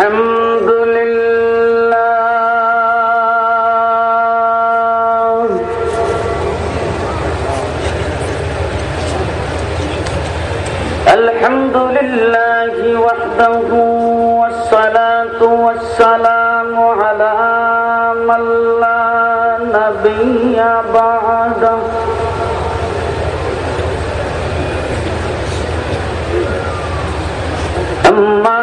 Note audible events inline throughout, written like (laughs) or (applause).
الحمد لله الحمد لله وحده والصلاة والسلام على من لا نبي بعده أما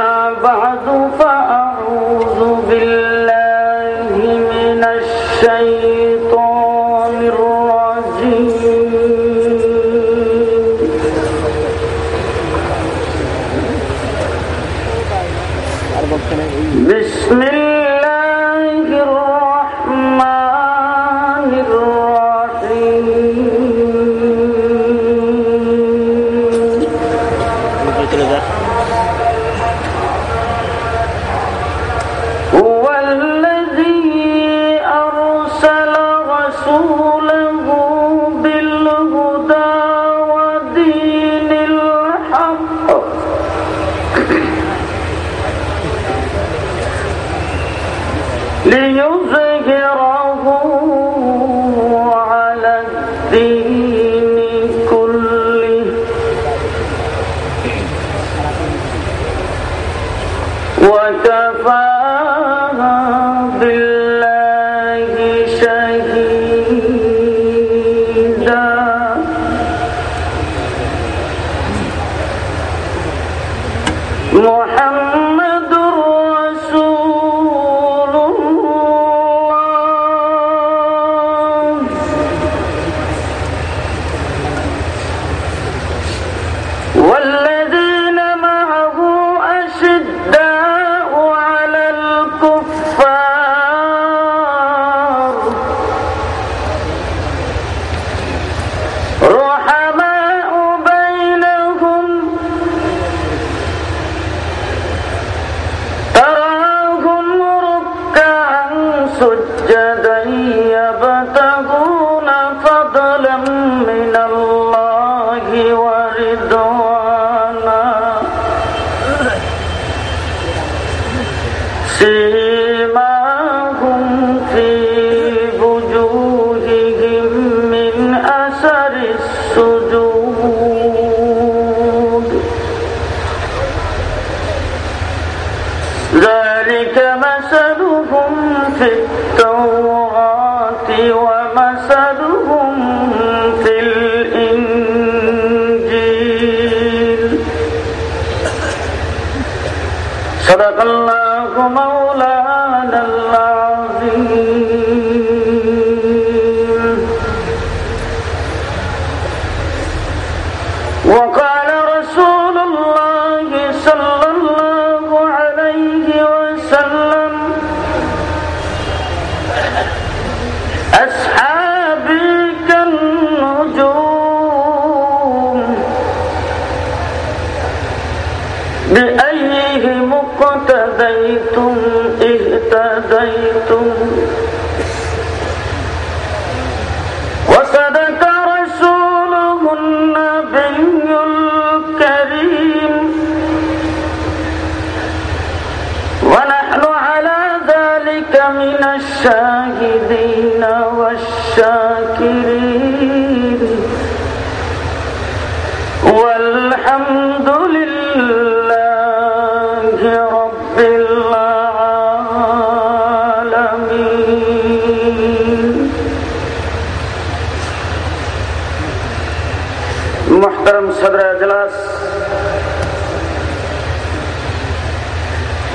সদর এজলাস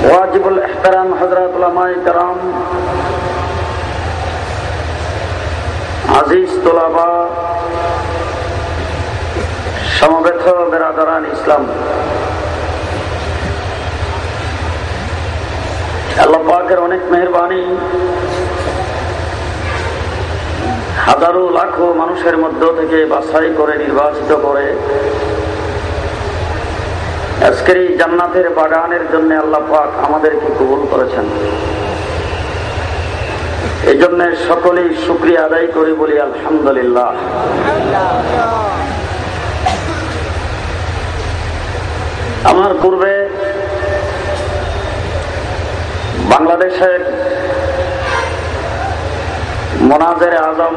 ওয়াজিবুল এহতারাম সমবেত বেরাদারান ইসলাম। অনেক মেহরবানি হাজারো লাখো মানুষের মধ্য থেকে বাছাই করে নির্বাচিত করে আজকের এই জান্নাতের বাগানের জন্য আল্লাহ পাক আমাদেরকে কবুল করেছেন। এই জন্য সকলেই শুক্রিয়া আদায় করি বলি আলহামদুলিল্লাহ। আমার পূর্বে বাংলাদেশের মোনাজের আজম,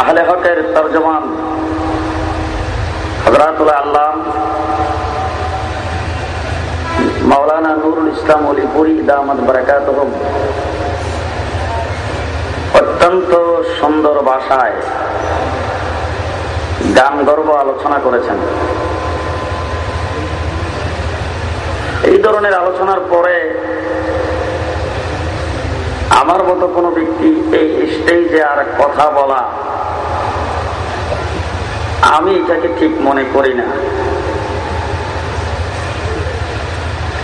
আহলে হকের তর্জমান হজরাতুল আল্লাহ মাওলানা নুরুল ইসলাম অলিপুরি দামাদ বারাকাত অত্যন্ত সুন্দর ভাষায় গান গর্ব আলোচনা করেছেন। এই ধরনের আলোচনার পরে আমার মতো কোনো ব্যক্তি এই স্টেজে আর কথা বলা, আমি এটাকে ঠিক মনে করি না।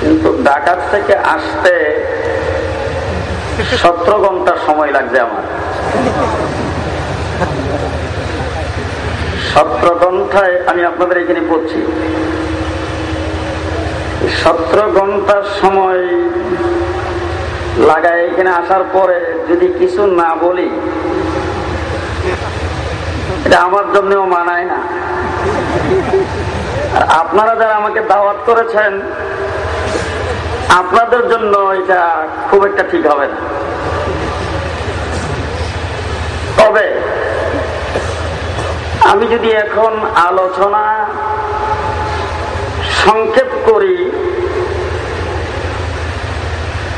কিন্তু ডাকাত থেকে আসতে সতেরো ঘণ্টা সময় লাগছে আমার। সতেরো ঘন্টায় আমি আপনাদের এখানে পড়ছি। সতেরো ঘণ্টার সময় লাগায় এখানে আসার পরে যদি কিছু না বলি, এটা আমার জন্যও মানায় না। আর আপনারা যারা আমাকে দাওয়াত করেছেন, আপনাদের জন্য এটা খুব একটা ঠিক হবে না। তবে, আমি যদি এখন আলোচনা সংক্ষেপ করি,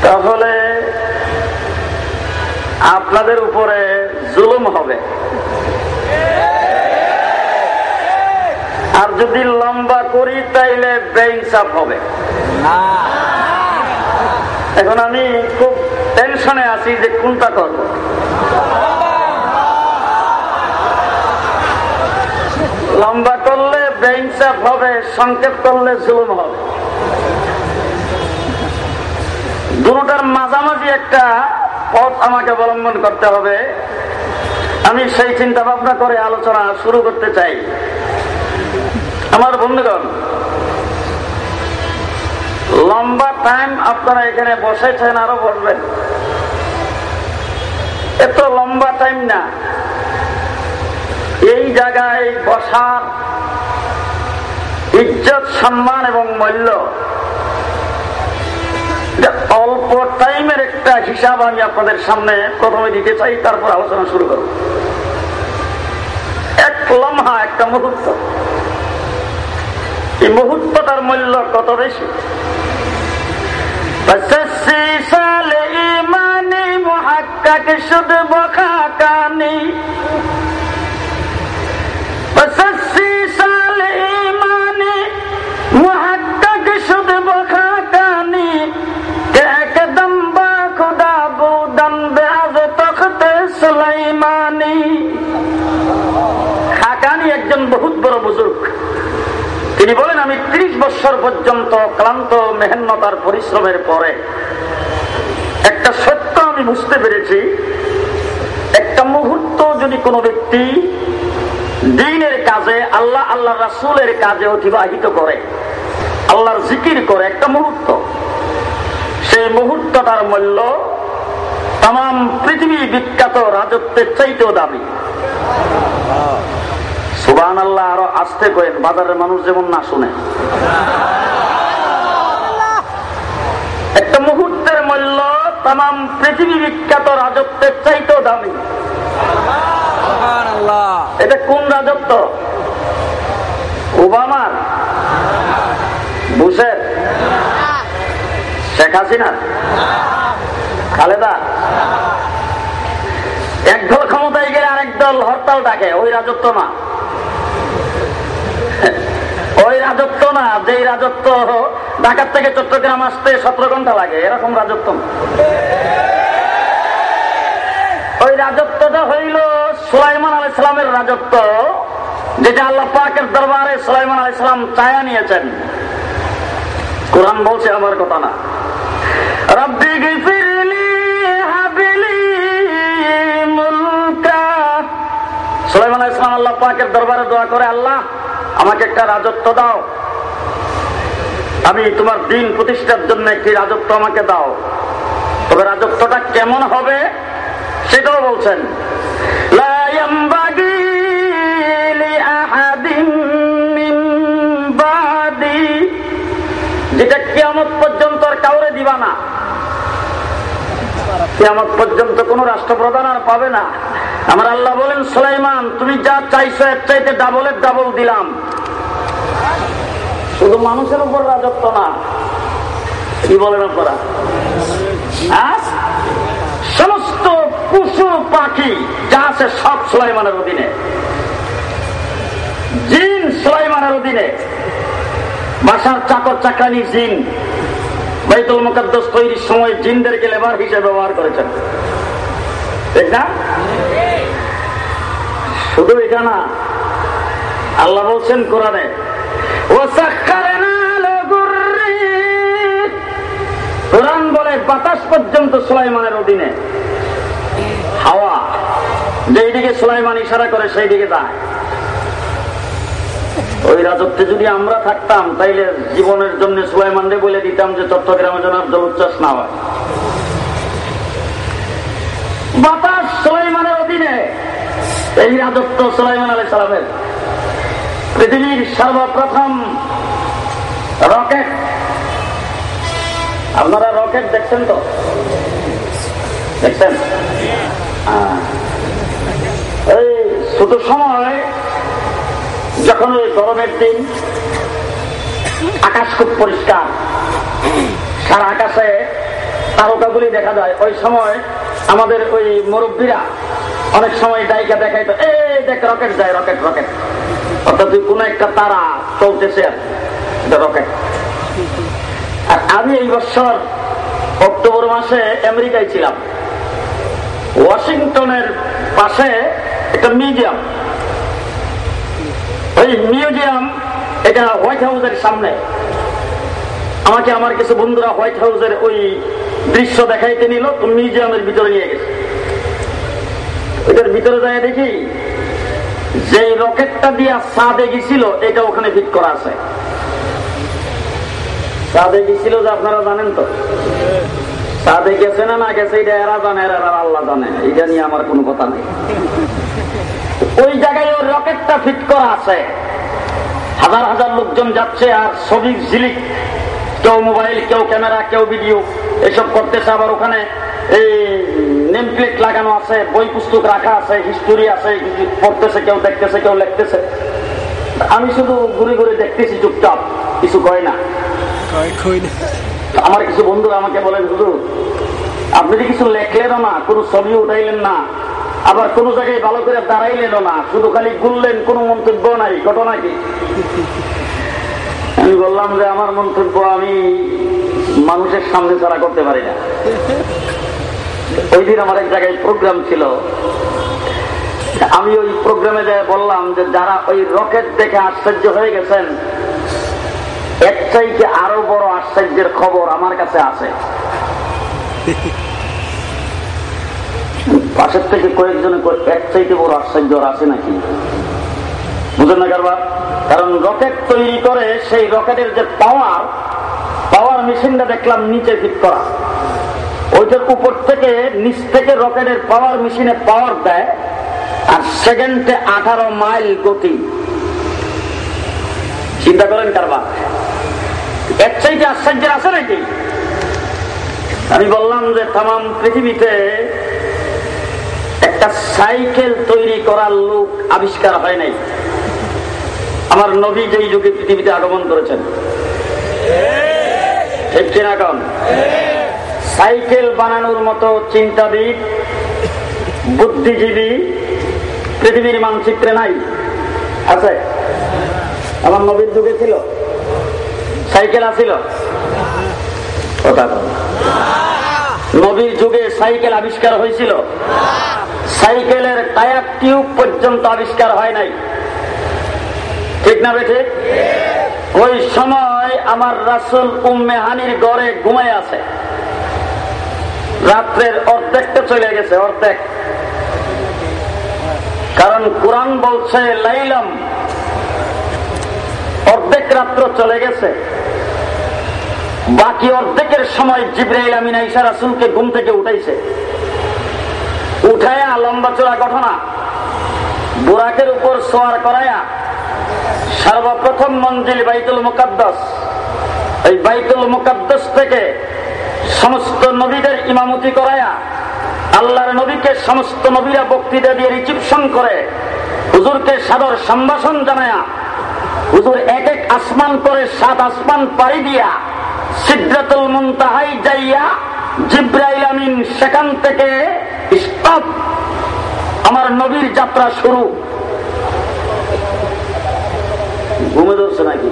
তাহলে আপনাদের উপরে জুলুম হবে। আর যদি লম্বা করি তাইলে বেইনসাফ হবে। এখন আমি খুব টেনশনে আছি যে কোনটা করব। লম্বা করলে বেইনসাফ হবে সংক্ষেপ করলে জুলুম হবে। দুটার মাঝামাঝি একটা পথ আমাকে অবলম্বন করতে হবে। আমি সেই চিন্তা ভাবনা করে আলোচনা শুরু করতে চাই। আমার বন্ধুগণ, লম্বা টাইম আপনারা এখানে বসেছেন আরও বসবেন। এত লম্বা টাইম না। এই জায়গায় বসার ইজ্জত, সম্মান এবং মূল্য অল্প টাইমের একটা হিসাব আমি আপনাদের সামনে প্রথমে দিতে চাই, তারপর আলোচনা শুরু করব। এক লম্হা একটা মুহূর্ত। এই মুহূর্তটার মূল্য কত বেশি? সালে ইমানি মহাক্কাক শুধু বখা কানি বহুত বড় বুজুর্গ। তিনি বলেন, আমি ত্রিশ বছর পর্যন্ত ক্লান্ত মেহনতার পরিশ্রমের পরে একটা সত্য আমি বুঝতে পেরেছি। একটা মুহূর্ত যদি কোনো ব্যক্তি দিনের কাজে, আল্লাহ আল্লাহ রাসুলের কাজে অতিবাহিত করে, আল্লাহর জিকির করে, একটা মুহূর্ত। সেই মুহূর্তটার মূল্য তাম, পৃথিবী বিখ্যাত রাজত্বের চাইতেও দাবি সুবান আল্লাহ আরও আসতে করেন বাজারের মানুষ যেমন না শুনে। একটা মুহূর্তের মূল্য তাম পৃথিবী বিখ্যাত রাজত্বের চাইতেও দামি। এটা কোন রাজত্ব? ওবামার? বুসের শেখ হাসিনা খালেদা? এক দল ক্ষমতায় গেলে আরেক দল হরতাল ডাকে ওই রাজত্ব না। ওই রাজত্ব না যে রাজত্ব ঢাকার থেকে চট্টগ্রাম আসতে সতেরো ঘণ্টা লাগে, এরকম রাজত্ব ওই রাজত্বটা হইল সুলাইমান আল ইসলামের রাজত্ব, যেটা আল্লাহ পাকের দরবারে সুলাইমান আল ইসলাম চায়া নিয়েছেন। কোরআন বলছে আমার কথা না। রব্বি সুলাইমান ইসলাম আল্লাহ পাকের দরবারে দোয়া করে, আল্লাহ আমাকে একটা রাজত্ব দাও। আমি তোমার দিন প্রতিষ্ঠার জন্য একটি রাজত্ব আমাকে দাও। তবে রাজত্বটা কেমন হবে সেটাও বলছেন। যেটা কেয়ামত পর্যন্ত আর কাউরে দিবা না। কেয়ামত পর্যন্ত কোন রাষ্ট্রপ্রধান আর পাবে না। আমার আল্লাহ বলেন, সুলাইমান, তুমি যা চাইছো এর চাইতে ডাবলের ডাবল দিলাম। শুধু মানুষের উপর রাজত্ব না, কি বলেন আপনারা? হ্যাঁ? সমস্ত পশু পাখি, যা আছে সব সুলাইমানের অধীনে। জিন সুলাইমানের অধীনে। বাসার চাকর চাকরানি জিন। বাইতুল মুকাদ্দাস তৈরির সময় জিনদেরকে লেবার হিসেবে ব্যবহার করেছেন। ঠিক না? শুধু এটা না, আল্লাহ বলছেন কোরআনে কোরআন বলে, বাতাস পর্যন্ত সুলাইমানের অধীনে। হাওয়া, যেইদিকে সুলাইমান ইশারা করে সেই দিকে যায়। ওই রাজত্বে যদি আমরা থাকতাম, তাইলে জীবনের জন্য সুলাইমানরে বলে দিতাম যে, চট্টগ্রামে যেন জল উচ্চাস না হয়। বাতাস সুলাইমানের অধীনে। এই রাজত্ব সুলাইমান আলাই সালামের পৃথিবীর সর্বপ্রথম রকেট। আপনারা রকেট দেখছেন তো? দেখছেন? এই ছোট সময় যখন ওই গরমের দিন আকাশ খুব পরিষ্কার, সারা আকাশে তারকাগুলি দেখা যায়। ওই সময় আমাদের ওই মুরব্বীরা অনেক সময় ডাইকা দেখাইতো এই দেখ রকেট যায় রকেট রকেট অর্থাৎ তুই কোন একটা তারা চলতেছে রকেট আর আমি এই বছর অক্টোবর মাসে আমেরিকায় ছিলাম। ওয়াশিংটনের পাশে একটা মিউজিয়াম। ওই মিউজিয়াম এটা হোয়াইট হাউসের সামনে। আমাকে আমার কিছু বন্ধুরা হোয়াইট হাউসের ওই দৃশ্য দেখাইতে নিল মিউজিয়ামের ভিতরে নিয়ে গেছে। ওইটার ভিতরে যায় দেখি যে রকেটটা দিয়া সাদে গেছিল এটা ওখানে ফিট করা আছে। সাদে গেছিল যে আপনারা জানেন তো? সাদে গেছে না না গেছে, এটা এরা জানে, এরা আল্লাহ জানে, এটা নিয়ে আমার কোনো কথা নেই। ওই জায়গায় ওই রকেটটা ফিট করা আছে। হাজার হাজার লোকজন যাচ্ছে আর ছবি ঝিলিক, কেউ মোবাইল, কেউ ক্যামেরা, কেউ ভিডিও, এসব করতেছে আবার ওখানে। এই নেম প্লেট লাগানো আছে বই পুস্তক রাখা আছে হিস্টোরি আছে পড়তেছে কেউ দেখতেছে কেউ লিখতেছে। আমি শুধু ঘুরে ঘুরে দেখতেছি চুপচাপ কিছু কয় না। আমার কিছু বন্ধুরা আমাকে বলেন শুধু আপনি যে কিছু লেখলেনও না কোনো ছবি উঠাইলেন না আবার কোন জায়গায় ভালো করে দাঁড়াইলেন না শুধু খালি গুললেন কোন মন্তব্য নাই ঘটনা কি? আমি বললাম যে আমার মন্তব্য আমি মানুষের সামনে ছাড়া করতে পারি না। ওই দিন আমার এক জায়গায় প্রোগ্রাম ছিল। আমি ওই প্রোগ্রামে যাই বললাম যে, যারা ওই রকেট দেখে আশ্চর্য হয়ে গেছেন এক চাইতে আরও বড় আশ্চর্যের খবর আমার কাছে আছে। পাশের থেকে কয়েকজনে এক চাইতে বড় আশ্চর্য আছে নাকি? বুঝেন না কারবার? কারণ রকেট তৈরি করে সেই রকেটের যে পাওয়ার পাওয়ার মেশিনটা দেখলাম নিচে ফিট করা। ওইটার উপর থেকে নিচ থেকে রকেটের পাওয়ার মেশিনে পাওয়ার দেয়, আর সেকেন্ডে আঠারো মাইল গতি। চিন্তা করেন কারবার। এক চাইতে আশ্চর্য আছে নাকি? আমি বললাম যে তাম পৃথিবীতে একটা সাইকেল তৈরি করার লোক আবিষ্কার হয় নাই। আমার নবী যেই যুগে পৃথিবীতে আগমন করেছেন। ঠিক কিনা কন? সাইকেল বানানোর মতো চিন্তাবিদ, বুদ্ধিজীবী পৃথিবীর মানচিত্রে নাই। আছে? আমার নবীর যুগে ছিল। সাইকেল কথা নবীর যুগে সাইকেল আবিষ্কার হয়েছিল। সাইকেলের টায়ার টিউব পর্যন্ত আবিষ্কার হয় নাই। ঠিক না বেঠে? ওই সময় আমার রাসুল উম্মেহানির গড়ে ঘুমায় আছে। রাত্রের অর্ধেকটা চলে গেছে, অর্ধেক। কারণ কোরআন বলছে, লাইলাম, অর্ধেক রাত্র চলে গেছে। বাকি অর্ধেকের সময় জিব্রাইল আমিনা ইসা রাসুলকে ঘুম থেকে উঠাইছে। উঠায়া লম্বা চোরা ঘটনা। বুরাকের উপর সোয়ার করায়া সর্বপ্রথম মঞ্জিল বাইতুল মুকাদ্দাস। এই বাইতুল মুকাদ্দাস থেকে সমস্ত নবীদের ইমামতি করায়া আল্লাহর নবীকে সমস্ত নবীরা বক্তৃতা দিয়ে রিচিপশন করে, হুজুরকে সাদর সম্ভাষণ জানায়া, হুজুর এক এক আসমান করে সাত আসমান পাড়ি দিয়া সিদ্ধাতুল মুনতাহাই যাইয়া জিব্রাইল আমিন সেখান থেকে স্টপ, আমার নবীর যাত্রা শুরু। ঘুমে ধরছে নাকি?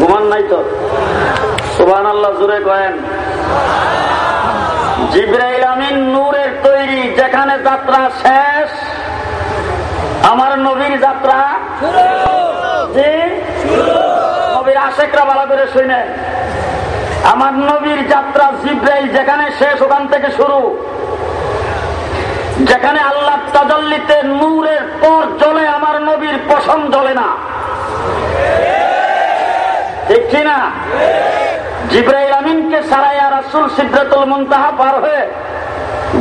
ঘুমান নাই তো? সুবান আল্লাহ জুড়ে কয়েন। জিব্রাইল আমিন নূরের তৈরি, যেখানে যাত্রা শেষ, আমার নবীর যাত্রা? নবীর আশেকরা ভালো করে শুনেন আমার নবীর যাত্রা জিব্রাইল যেখানে শেষ, ওখান থেকে শুরু। যেখানে আল্লাহ তাজল্লিতে নূরের পর জ্বলে, আমার নবীর পশম জ্বলে না। ঠিক কিনা জিব্রাইল আমিনকে সারাইয়া রাসুল সিদ্ধাতুল মুনতাহা পার হয়ে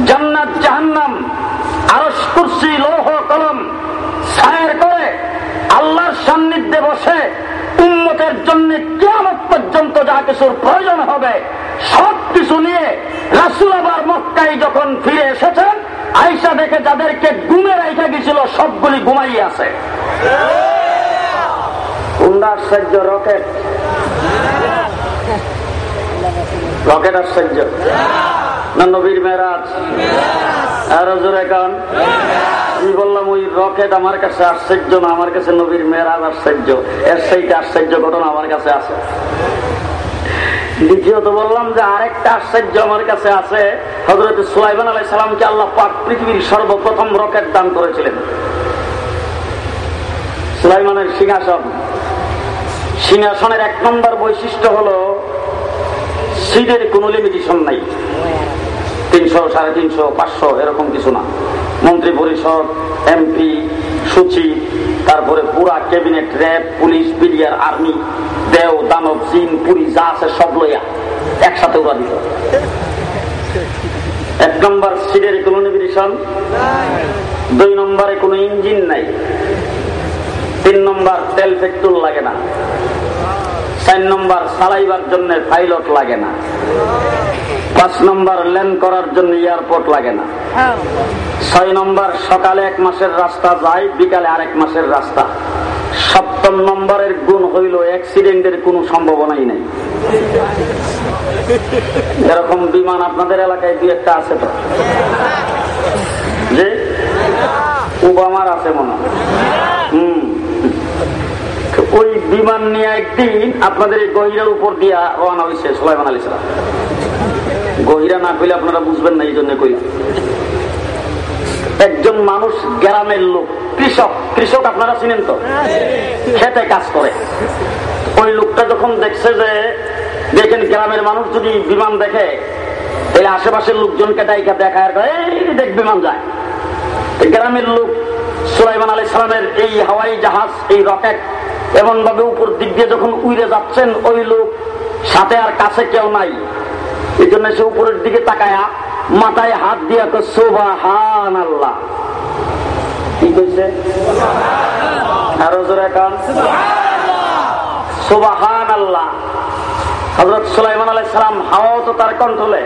জান্নাত জাহান্নাম আরস কুরসি লৌহ কলম ছায়ের করে আল্লাহর সান্নিধ্যে বসে উন্মতের জন্য কেমন পর্যন্ত যা কিছুর প্রয়োজন হবে সব কিছু নিয়ে রাসুল আবার মক্কাই যখন ফিরে এসেছেন আইসা দেখে যাদেরকে গুমে রাইখা গেছিল সবগুলি ঘুমাই আছে। আশ্চর্য রকেট? রকেট আশ্চর্য। না নবীর মেরাজ বললাম, ওই রকেট আমার কাছে আশ্চর্য না, আমার কাছে নবীর আশ্চর্য। এর সেইটা আশ্চর্য আমার কাছে আছে। দ্বিতীয়ত বললাম যে, আরেকটা আশ্চর্য আমার কাছে আছে। হজরত সুলাইমান আলাই সালামকে আল্লাহ পাক পৃথিবীর সর্বপ্রথম রকেট দান করেছিলেন। সুলাইমানের সিংহাসন। সিংহাসনের এক নম্বর বৈশিষ্ট্য হলো সিটের কোনো লিমিটেশন নাই। তিনশো, সাড়ে তিনশো, পাঁচশো, এরকম কিছু না। মন্ত্রী পরিষদ, এমপি, সচিব, তারপরে পুরা cabinet, RAB, police, BDR, army, দেও, দানব, জিন, পুরি, যা আছে সব লইয়া একসাথে উড়া দিত এক নম্বর সিটের কোনো লিমিটেশন দুই নম্বরে কোনো ইঞ্জিন নাই। তিন নম্বর তেল পেট্রোল লাগে না। চার নম্বর চালাইবার জন্য পাইলট লাগে না। পাঁচ নম্বর ল্যান্ড করার জন্য এয়ারপোর্ট লাগে না। ছয় নম্বর সকালে এক মাসের রাস্তা যায় বিকালে আরেক মাসের রাস্তা। সপ্তম নম্বরের গুণ হইল অ্যাক্সিডেন্টের কোনো সম্ভাবনাই নেই। এরকম বিমান আপনাদের এলাকায় দু একটা আছে তো? যে ওবামার আছে মনে হয়। হম। ওই বিমান নিয়ে একদিন আপনাদের এই গহিরার উপর দিয়া রওনা হয়েছে সোলাইমান আলী সালাম। গহিরা না কইলে আপনারা বুঝবেন না, এই জন্য কইলাম। একজন মানুষ গ্রামের লোক, কৃষক। কৃষক আপনারা চিনেন তো? খেতে কাজ করে। ওই লোকটা যখন দেখছে যে, দেখেন গ্রামের মানুষ যদি বিমান দেখে, তাহলে আশেপাশের লোকজনকে ডাইকা দেখায় দেখ বিমান যায়। গ্রামের লোক সুলাইমান আলী সালামের এই হাওয়াই জাহাজ, এই রকেট এমন ভাবে উপর দিক দিয়ে যখন উইরে যাচ্ছেন, ওই লোক সাথে আর কাছে কেউ নাই। এই জন্য সে উপরের দিকে তাকায়া মাথায় হাত দিয়ে সোবাহান আল্লাহ কি কইছে? আরও জোরে কান। সোবাহান আল্লাহ হজরত সুলাইমান আলাই সালাম হাওয়াও তো তার কন্ট্রোলে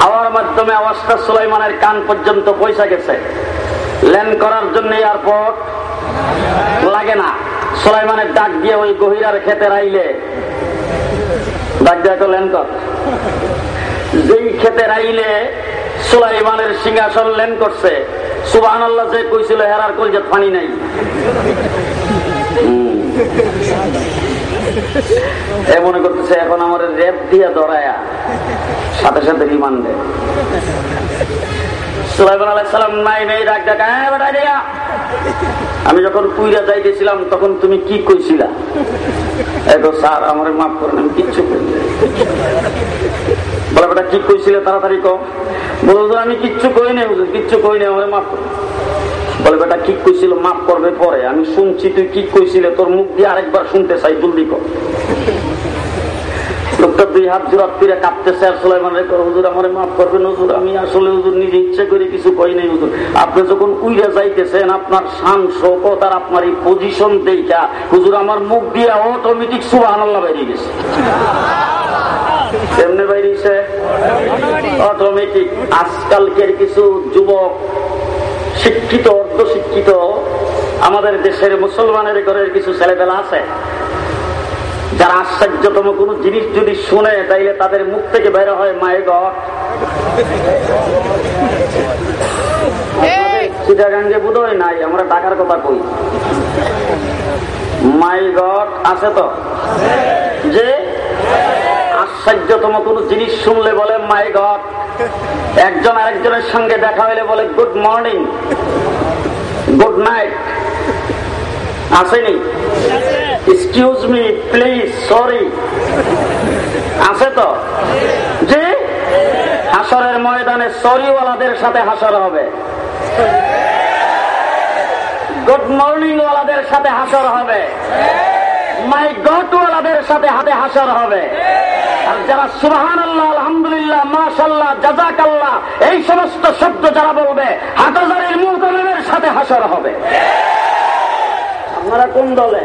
হাওয়ার মাধ্যমে আওয়াজটা সুলাইমানের কান পর্যন্ত পয়সা গেছে। ল্যান্ড করার জন্য এয়ারপোর্ট লাগে না। সুলাইমানের ডাক দিয়ে ওই গহিরার খেতে রাইলে। ডাক দিয়ে ল্যান্ড কর। যেই খেতে রাইলে সুলাইমানের সিংহাসন ল্যান্ড করছে সুবাহ আল্লাহ যে কইছিল হেরার কলজাত পানি নাই। এ মনে করতেছে, এখন আমার রেপ দিয়ে ধরায়া সাথে সাথে রিমান্ডে সুলাইমান আলাইসালাম নাই নেই, ডাক ডাকা আমি যখন কুইরা যাইতেছিলাম, তখন তুমি কি কইছিলা? এগো স্যার, আমার মাফ করেন, আমি কিচ্ছু করি বলে, বেটা, কি কইছিলে তাড়াতাড়ি কম বলতো আমি কিচ্ছু কই নাই কিচ্ছু কই নাই আমার মাফ করেন। বলে, বেটা, কি কইছিল মাফ করবে পরে? আমি শুনছি, তুই কি কইছিলে? তোর মুখ দিয়ে আরেকবার শুনতে চাই, জলদি কর আপনার এই পজিশন দেখা হুজুর, আমার মুখ দিয়ে অটোমেটিক সুবাহ গেছে। অটোমেটিক আজকালকের কিছু যুবক, শিক্ষিত অর্ধ শিক্ষিত আমাদের দেশের মুসলমানের ঘরের কিছু ছেলেবেলা আছে। যারা আশ্চর্যতম কোন জিনিস যদি শুনে তাইলে তাদের মুখ থেকে বের হয় মায়ের ঘর চিটাগাঙ্গে বোধ হয় নাই আমরা টাকার কথা কই। মাই গড আছে তো? যে আশ্চর্যতম কোন জিনিস শুনলে বলে মাই গড। একজন আরেকজনের সঙ্গে দেখা হইলে বলে গুড মর্নিং। Good night. আসেনি? এক্সকিউজ মি প্লিজ সরি আছে তো? যে হাসরের ময়দানে সরিওয়ালাদের সাথে হাসর হবে। গুড মর্নিং ওয়ালাদের সাথে হাসর হবে। মাই গট ওয়ালাদের সাথে হাতে হাসর হবে। আর যারা সুবাহান আল্লাহ আলহামদুলিল্লাহ জাজাক আল্লাহ এই সমস্ত শব্দ যারা বলবে হাটাজারের মুহতমের সাথে হাসর হবে। আপনারা কোন দলে?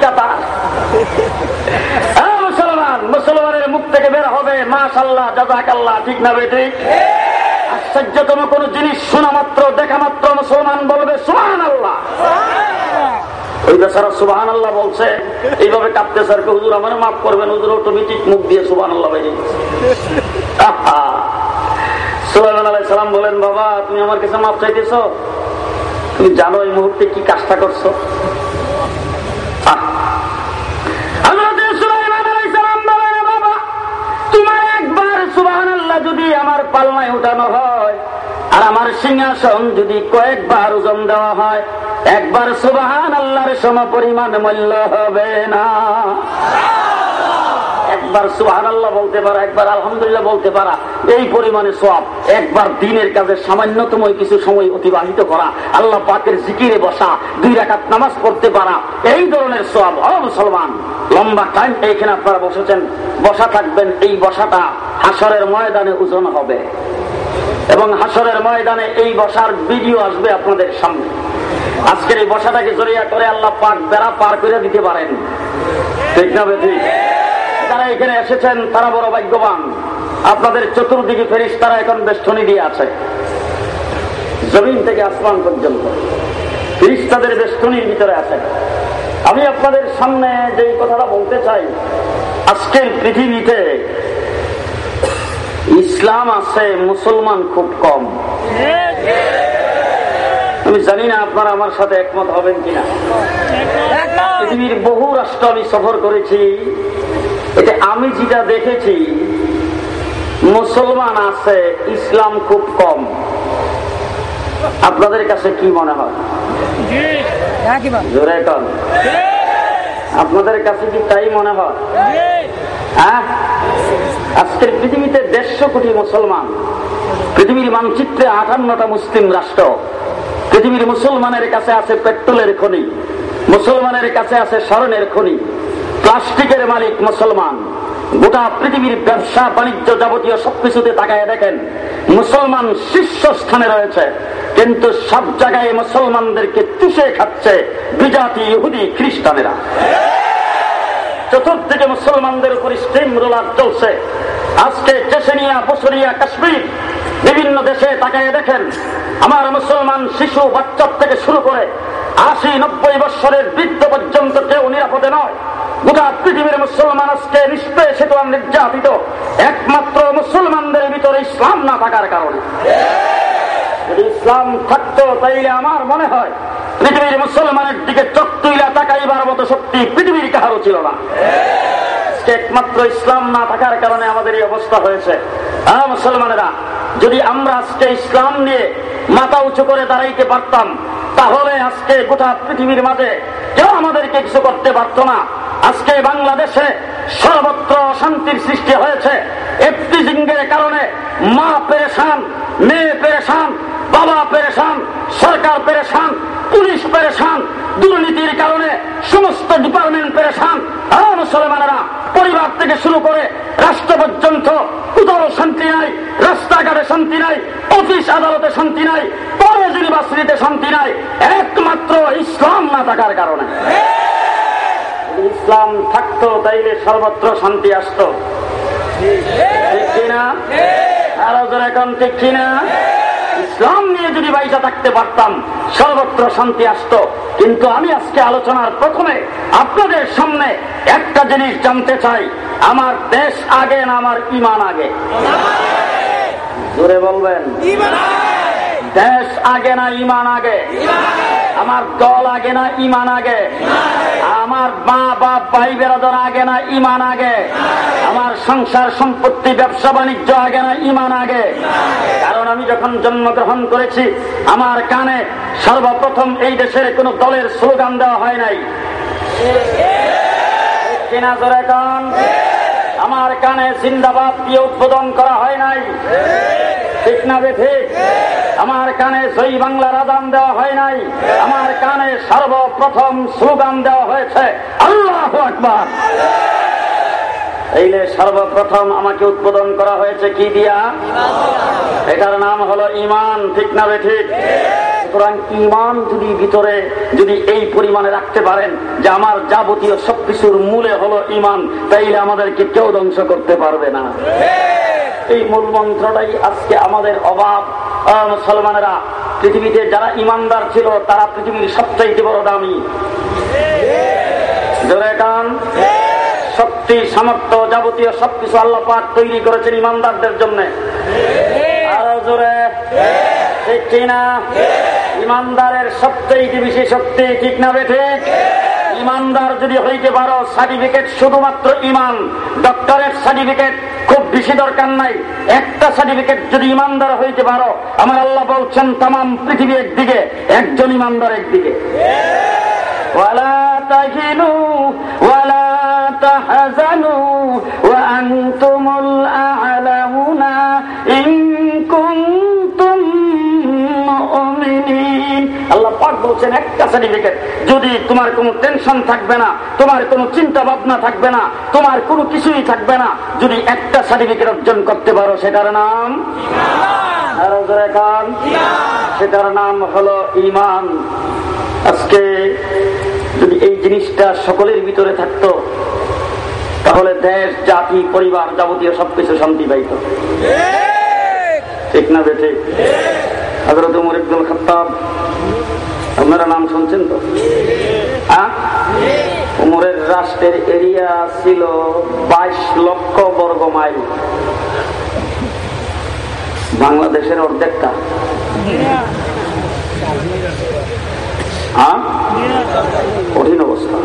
ওই কাতার মুসলমান, মুসলমানের মুখ থেকে বের হবে মাশাল্লাহ জাজাক আল্লাহ ঠিক না বেটি আশ্চর্যতম কোন জিনিস শোনা মাত্র, দেখা মাত্র মুসলমান বলবে সুহান আল্লাহ হুজুর মাফ করবেন মুখ দিয়ে সালাম বলেন, বাবা, তুমি আমার কাছে চাইতেছ? তুমি জানো এই মুহূর্তে কি কাজটা করছ? যদি আমার পাল্লায় উঠানো হয়, আর আমার সিংহাসন যদি কয়েকবার ওজন দেওয়া হয়, একবার সুবাহান আল্লাহর সম পরিমাণ মূল্য হবে না। একবার সুহান আল্লাহ বলতে পারা, একবার আলহামদুলিল্লাহ বলতে পারা, এই পরিমাণে সব একবার দিনের কাজে সামান্যতম কিছু সময় অতিবাহিত করা, আল্লাহ পাকের জিকিরে বসা, দুই রাখাত নামাজ পড়তে পারা, এই ধরনের সব অ মুসলমান, লম্বা টাইম এইখানে আপনারা বসেছেন, বসা থাকবেন, এই বসাটা হাসরের ময়দানে ওজন হবে। এবং হাসরের ময়দানে এই বসার ভিডিও আসবে আপনাদের সামনে। আজকের এই বসাটাকে জড়িয়া করে আল্লাহ পাক বেড়া পার করে দিতে পারেন। ঠিক না বেঠিক যারা এখানে এসেছেন তারা বড় ভাগ্যবান। আপনাদের চতুর্দিকে ফেরিস তারা এখন বেষ্টনী দিয়ে আছে। জমিন থেকে আসমান পর্যন্ত। ফিরিস তাদের বেষ্টনীর ভিতরে আছে। আমি আপনাদের সামনে যে কথাটা বলতে চাই আজকের পৃথিবীতে ইসলাম আছে মুসলমান খুব কম। আমি জানি না আপনারা আমার সাথে একমত হবেন কিনা। পৃথিবীর বহু রাষ্ট্র আমি সফর করেছি। এটা আমি যেটা দেখেছি, মুসলমান আছে, ইসলাম খুব কম। আপনাদের কাছে কি মনে হয়? আপনাদের কাছে কি তাই মনে হয়? হ্যাঁ? আজকের পৃথিবীতে দেড়শো কোটি মুসলমান। পৃথিবীর মানচিত্রে আটান্নটা মুসলিম রাষ্ট্র। পৃথিবীর মুসলমানের কাছে আছে পেট্রোলের খনি, মুসলমানের কাছে আছে স্মরণের খনি। প্লাস্টিকের মালিক মুসলমান। গোটা পৃথিবীর ব্যবসা, বাণিজ্য যাবতীয় সবকিছুতে তাকায় দেখেন, মুসলমান শীর্ষ স্থানে রয়েছে। কিন্তু সব জায়গায় মুসলমানদেরকে তুষে খাচ্ছে বিজাতি, ইহুদি, খ্রিস্টানেরা। চতুর্দিকে মুসলমানদের উপর স্টিম রোলার চলছে। আজকে চেচেনিয়া বসরিয়া কাশ্মীর বিভিন্ন দেশে তাকায় দেখেন, আমার মুসলমান শিশু বাচ্চার থেকে শুরু করে আশি নব্বই বৎসরের বৃদ্ধ পর্যন্ত কেউ নিরাপদে নয়। গোটা পৃথিবীর মুসলমান আজকে নিষ্পেষিত নির্যাতিত। একমাত্র মুসলমানদের ভিতরে ইসলাম না থাকার কারণে। যদি ইসলাম থাকতো তাইলে আমার মনে হয় পৃথিবীর মুসলমানের দিকে চোখ তুইলা তাকাইবার মতো শক্তি পৃথিবীর কাহারও ছিল না। আজকে একমাত্র ইসলাম না থাকার কারণে আমাদের এই অবস্থা হয়েছে। হ্যাঁ মুসলমানেরা, যদি আমরা আজকে ইসলাম নিয়ে মাথা উঁচু করে দাঁড়াইতে পারতাম, তাহলে আজকে গোটা পৃথিবীর মাঝে কেউ আমাদেরকে কিছু করতে পারত না। আজকে বাংলাদেশে সর্বত্র শান্তির সৃষ্টি হয়েছে। এফটিজিংয়ের কারণে মা পেরেশান, মেয়ে পেরেশান, বাবা পেরেশান, সরকার পেরেশান, পুলিশ পেরেশান, দুর্নীতির কারণে সমস্ত ডিপার্টমেন্ট পেরেশান। আর মুসলমানেরা পরিবার থেকে শুরু করে রাষ্ট্র পর্যন্ত কোথাও শান্তি নাই, রাস্তাঘাটে শান্তি নাই, অফিস আদালতে শান্তি নাই ইউনিভার্সিটিতে শান্তি নাই, একমাত্র ইসলাম না থাকার কারণে। ইসলাম থাকতো, তাইলে সর্বত্র শান্তি আসতো। ঠিক কিনা? আরও এখন ঠিক কিনা? ইসলাম নিয়ে যদি বাইসা থাকতে পারতাম সর্বত্র শান্তি আসত। কিন্তু আমি আজকে আলোচনার প্রথমে আপনাদের সামনে একটা জিনিস জানতে চাই। আমার দেশ আগে না আমার ইমান আগে? জোরে বলবেন। দেশ আগে না ইমান আগে? আমার দল আগে না ইমান আগে? আমার মা বাপ ভাই বেড়াদর আগে না ইমান আগে? আমার সংসার, সম্পত্তি, ব্যবসা, বাণিজ্য আগে না ইমান আগে? কারণ আমি যখন জন্মগ্রহণ করেছি, আমার কানে সর্বপ্রথম এই দেশের কোন দলের স্লোগান দেওয়া হয় নাই। কন? আমার কানে জিন্দাবাদ দিয়ে উদ্বোধন করা হয় নাই। ঠিক না ঠিক? আমার কানে সেই বাংলার আদান দেওয়া হয় নাই। আমার কানে সর্বপ্রথম স্লোগান দেওয়া হয়েছে। আল্লাহ আকবার। এইলে সর্বপ্রথম আমাকে উদ্বোধন করা হয়েছে কি দিয়া? এটার নাম হলো ইমান ঠিক না ঠিক? সুতরাং ইমান যদি ভিতরে, যদি এই পরিমাণে রাখতে পারেন যে আমার যাবতীয় সবকিছুর মূলে হলো ইমান তাইলে আমাদেরকে কেউ ধ্বংস করতে পারবে না। এই মূল মন্ত্রটাই আজকে আমাদের অভাব। মুসলমানেরা, পৃথিবীতে যারা ইমানদার ছিল, তারা পৃথিবীর সবচাইতে বড় দামি। জোরে কান। শক্তি, সামর্থ্য যাবতীয় সবকিছু আল্লাহ পাক তৈরি করেছেন ইমানদারদের জন্য। ইমানদারের সবচেয়ে বেশি শক্তি ঠিক না ঠিক? ইমানদার যদি হইতে পারো, সার্টিফিকেট শুধুমাত্র ইমান। ডক্টরের সার্টিফিকেট খুব বেশি দরকার নাই। একটা সার্টিফিকেট যদি ইমানদার হইতে পারো, আমার আল্লাহ বলছেন তাম পৃথিবী একদিকে, একজন ইমানদার একদিকে। ওয়ালা তাহজানু ওয়া আনতুমুল আ'লাউনা ইন আল্লাহ পাক বলছেন, একটা সার্টিফিকেট যদি তোমার কোনো টেনশন থাকবে না, তোমার কোনো চিন্তা ভাবনা থাকবে না, তোমার কোনো কিছুই থাকবে না, যদি একটা সার্টিফিকেট অর্জন করতে পারো, সেটার নাম? সেটার নাম হলো ইমান। আজকে যদি এই জিনিসটা সকলের ভিতরে থাকতো, তাহলে দেশ, জাতি, পরিবার যাবতীয় সবকিছু শান্তি পাইত। ঠিক না বেঠে হজরত উমর ইবদুল খত্তাব, আপনারা নাম শুনছেন তো? উমরের রাষ্ট্রের এরিয়া ছিল বাইশ লক্ষ বর্গ মাইল। বাংলাদেশের অর্ধেকটা। কঠিন অবস্থা।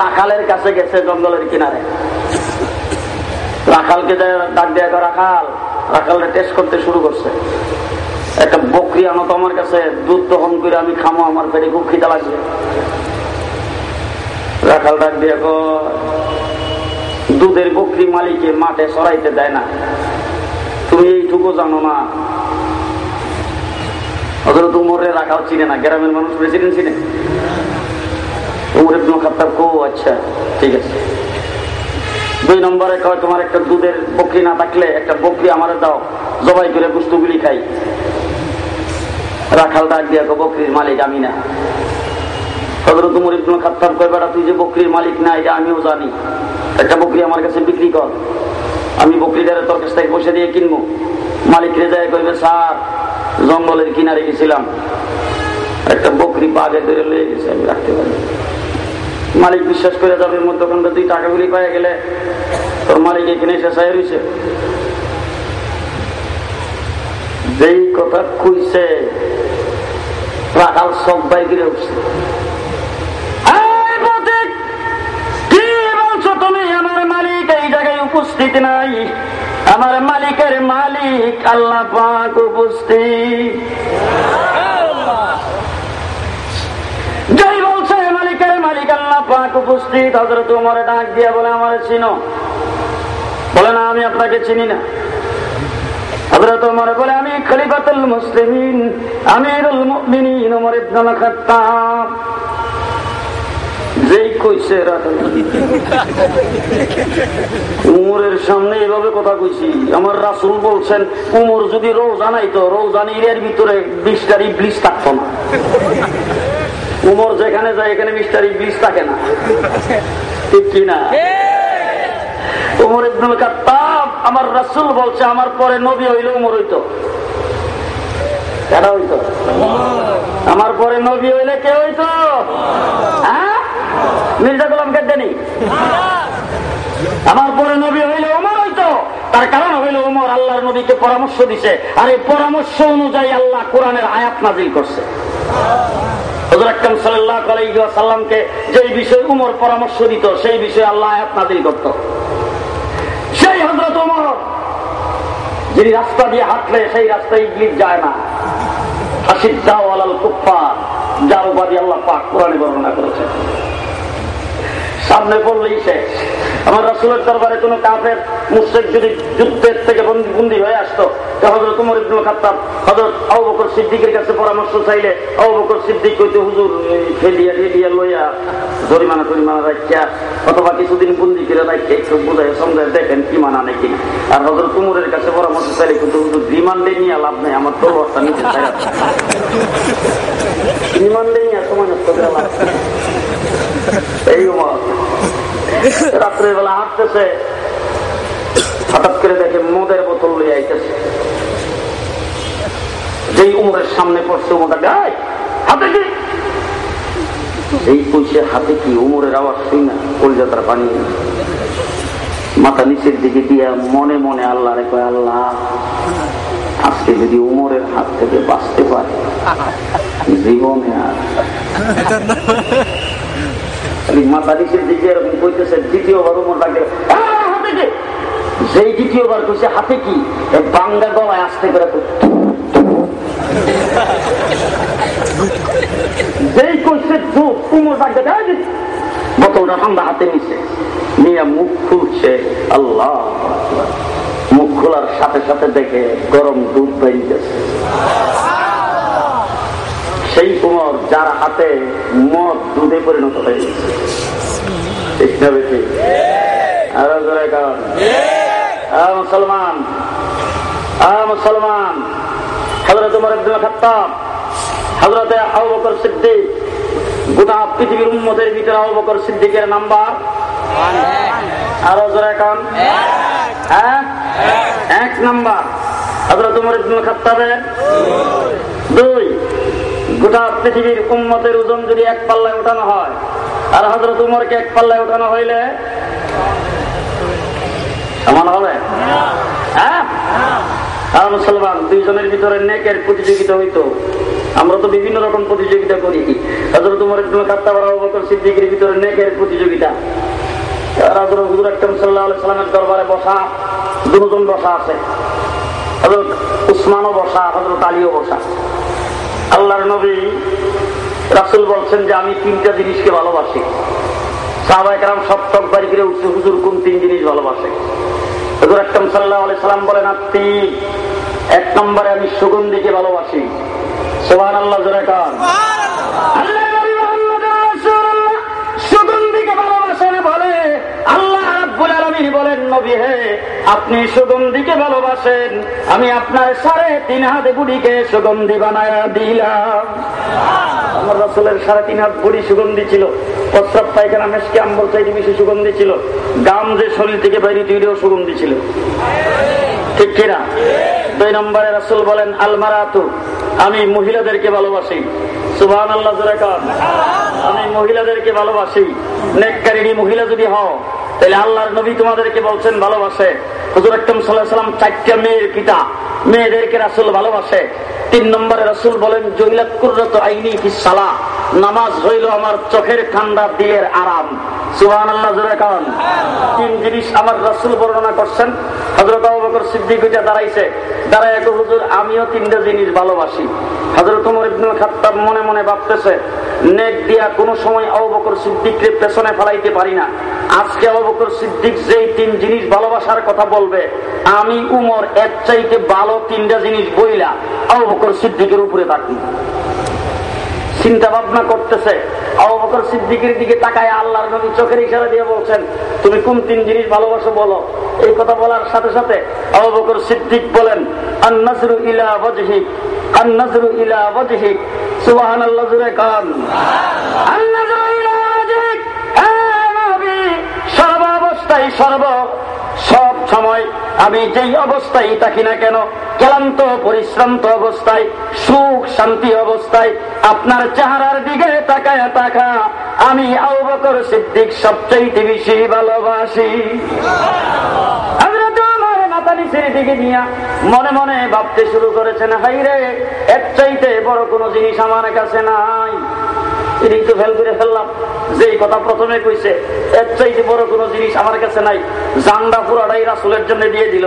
রাখালের কাছে গেছে জঙ্গলের কিনারে। রাখালকে ডাক দেয়া রাখাল রাখালটা টেস্ট করতে শুরু করছে। একটা বকরি আনো তো আমার কাছে, দুধ দহন করে আমি খামো, আমার পেটে খুব খিদা লাগবে রাখাল ডাক দিয়ে দুধের বকরি মালিকে মাঠে সরাইতে দেয় না। তুমি এইটুকু জানো না অথচ উমরে রাখাল চিনে না, গ্রামের মানুষ প্রেসিডেন্ট চিনে। উমর ইবনুল কো আচ্ছা ঠিক আছে। দুই নম্বরে কয়, তোমার একটা দুধের বকরি না থাকলে একটা বকরি আমার দাও, জবাই করে গুলি খাই। রাখাল ডাক দিয়া বকরির মালিক আমি না। হজরত উমর ইবনুল খাত্তাব কয়, বেটা, তুই যে বকরির মালিক না, এটা আমিও জানি। একটা বকরি আমার কাছে বিক্রি কর। আমি বকরিটারে তোর কাছ থেকে বসে দিয়ে কিনবো। মালিক রে যায় কইবে, স্যার জঙ্গলের কিনারে গেছিলাম। একটা বকরি বাঘে ধরে লয়ে গেছে, আমি রাখতে পারি মালিক বিশ্বাস করে যাবে মধ্যখণ্ড তুই টাকা গুলি পাই গেলে। তোর মালিক এখানে এসে সাহে রয়েছে যেই কথা খুঁজছে রাখাল সব বাইক উঠছে তুমি? আমার মালিক এই জায়গায় উপস্থিত নাই। আমার মালিকের মালিক আল্লাহ পাক উপস্থিত। যাই বলছে মালিকের মালিক আল্লাহ পাক উপস্থিত হজরত উমরে ডাক দিয়া বলে, আমার চিনো। বলে, না, আমি আপনাকে চিনি না। বলে, আমি খলিফাতুল মুসলিমিন, আমিরুল যেই কইছে উমরের সামনে এইভাবে কথা কইছি। আমার রাসুল বলছেন, উমর যদি রোজা নাই তো রোজানির এর ভিতরে বিশটার ইবলিশ থাকতো না। উমর যেখানে যায়, এখানে মিস্টার ইবলিশ থাকে না। ঠিক কিনা উমর ইবনুল কাত্তাব আমার রাসুল বলছে, আমার পরে নবী হইলে উমর হইতো? আমার পরে নবী হইলে কে হইতো? হ্যাঁ? মির্জা গোলাম কেটেনি আমার পরে নবী হইলে ওমর হইতো তার কারণ হইল ওমর আল্লাহর নবীকে পরামর্শ দিছে। আর এই পরামর্শ অনুযায়ী আল্লাহ কোরআনের আয়াত নাজিল করছে। যেই বিষয়ে উমর পরামর্শ দিত, সেই বিষয়ে আল্লাহ আয়াত নাজিল করত। সেই হজরত উমর যিনি রাস্তা দিয়ে হাঁটলে সেই রাস্তায় ইবলিস যায় না। হাসির দাও আলাল কুফার যার উপাধি আল্লাহ পাক কোরআনে বর্ণনা করেছেন। সামনে পড়লেই শেষ। আমার রাসুলের দরবারে কোন কাফের মুসলিম যদি যুদ্ধের থেকে বন্দি হয়ে আসতো হজরত উমর ইবনুল খাত্তাব হজরত আবকর সিদ্দিকের কাছে পরামর্শ চাইলে আবকর সিদ্দিক কইতে হুজুর ফেলিয়া ফেলিয়া লইয়া জরিমানা টরিমানা রাখিয়া অথবা কিছুদিন বন্দি করে রাখিয়া একটু বুঝাই সন্দেহ দেখেন কি মানা নাকি আর হজরত উমরের কাছে পরামর্শ চাইলে কিন্তু হুজুর রিমান্ডে নিয়ে লাভ নেই আমার তলোয়ারটা নিচে চাই (laughs) রিমান্ডে নিয়ে সময় নষ্ট করে লাভ এই উমর। রাত্রেবেলা হাঁটতেছে। হঠাৎ করে দেখে মদের বোতল লইয়া আইতেছে। যেই উমরের সামনে পড়ছে উমরটা গায় হাতে কি? এই কইছে হাতে কি? উমরের আওয়াজ শুই না। কলজাতার পানি মাথা নিচের দিকে দিয়া মনে মনে আল্লাহ রে কয়, আল্লাহ, আজকে যদি উমরের হাত থেকে বাঁচতে পারে, জীবনে আর মাথা দ্বিতীয়বার দ্বিতীয়বার কইছে, হাতে কি? করে যেই কইছে ঠান্ডা হাতে নিছে। নিয়ে মুখ আল্লাহ। মুখ খোলার সাথে সাথে দেখে গরম দুধ বেরিয়েছে সেই উমর যার হাতে মদ দুধে পরিণত হয়ে গেছে ঠিক না বেশি আরও জোরে কারণ মুসলমান মুসলমান। হজরত উমর আব্দুল খাত্তাব হজরতে আবু বকর সিদ্দিক, গোটা পৃথিবীর উন্মতের ভিতরে আবু বকর সিদ্দিকের নাম্বার। আরও জোরে কারণ হ্যাঁ? এক নাম্বার হজরত উমর ইবনুল খাত্তাবের দুই। গোটা পৃথিবীর উন্মতের ওজন যদি এক পাল্লায় উঠানো হয়, আর হজরত উমরকে এক পাল্লায় উঠানো হইলে? সমান হবে? হ্যাঁ? আর মুসলমান, দুইজনের ভিতরে নেকের প্রতিযোগিতা হইতো। আমরা তো বিভিন্ন রকম প্রতিযোগিতা করি। হজরত উমর ইবনুল খাত্তাব আর ভিতরে নেকের প্রতিযোগিতা। সাল্লামের দরবারে বসা, দুজন বসা আছে। হজরত উসমানও বসা হজরত আলীও বসা। আল্লাহর নবী রাসুল বলছেন যে আমি তিনটা জিনিসকে ভালোবাসি। সাহবাহাম সব টক বাড়ি করে উঠছে, হুজুর, কোন তিন জিনিস ভালোবাসে? হুজুর আকরম সাল্লাহ সাল্লাম বলেন আপনি এক নম্বরে আমি সুগন্ধিকে ভালোবাসি। সোহান আল্লাহ জোরে কান। নবী হে, আপনি সুগন্ধিকে ভালোবাসেন। আমি আপনার সাড়ে তিন হাত বুড়িকে সুগন্ধি বানায় দিলাম। আমার রসলের সাড়ে তিন হাত বুড়ি সুগন্ধি ছিল। প্রস্রাব পায়খানা মেসকে আম্বর চাইতে বেশি সুগন্ধি ছিল। গাম যে শরীর থেকে বাইরে তৈরিও সুগন্ধি ছিল। ঠিক কিনা দুই নম্বরে রসুল বলেন, আলমারাতু, আমি মহিলাদেরকে ভালোবাসি। সুবাহ আল্লাহ আমি মহিলাদেরকে ভালোবাসি। নেককারিনী মহিলা যদি হও তাহলে আল্লাহর নবী তোমাদেরকে বলছেন ভালোবাসে। হুজুর আকরম সাল্লাহ সাল্লাম চারটা মেয়ের পিতা। মেয়েদেরকে রাসুল ভালোবাসে। তিন নম্বরে রাসুল বলেন আইনি সালা নামাজ হইল আমার চোখের ঠান্ডা দিলের আরাম। তিনটা জিনিস ভালোবাসি। মনে মনে ভাবতেছে দিয়া সময় পেছনে ফেলাইতে পারি না। আজকে অবকর সিদ্দিক যেই তিন জিনিস ভালোবাসার কথা বলবে, আমি উমর এর চাইতে ভালো তিনটা জিনিস বইলা অবকর সিদ্দিকের উপরে থাকি। চিন্তা ভাবনা করতেছে সিদ্দিকের দিকে তাকায় আল্লাহর নবী চোখের ইশারা দিয়ে বলছেন, তুমি কোন তিন জিনিস ভালোবাসো বলো? এই কথা বলার সাথে সাথে সিদ্দিক বলেন, আন্নাজরু ইলা ইলা কান। সর্বাবস্থায় সর্ব সব সময় আমি যেই অবস্থায় থাকি না কেন, ক্লান্ত, পরিশ্রান্ত অবস্থায়, সুখ, শান্তি অবস্থায়, আপনার চেহারার দিকে তাকায় তাকা, আমি আবকর সিদ্দিক সবচাইতে বেশি ভালোবাসি। মনে মনে ভাবতে শুরু করেছেন হাই রে এক চাইতে বড় কোনো জিনিস আমার কাছে নাই। তিনি তো ফেল করে ফেললাম। যে কথা প্রথমে কইছে, এর চাইতে বড় কোনো জিনিস আমার কাছে নাই। জান্ডা পুরাটাই রাসুলের জন্য দিয়ে দিল।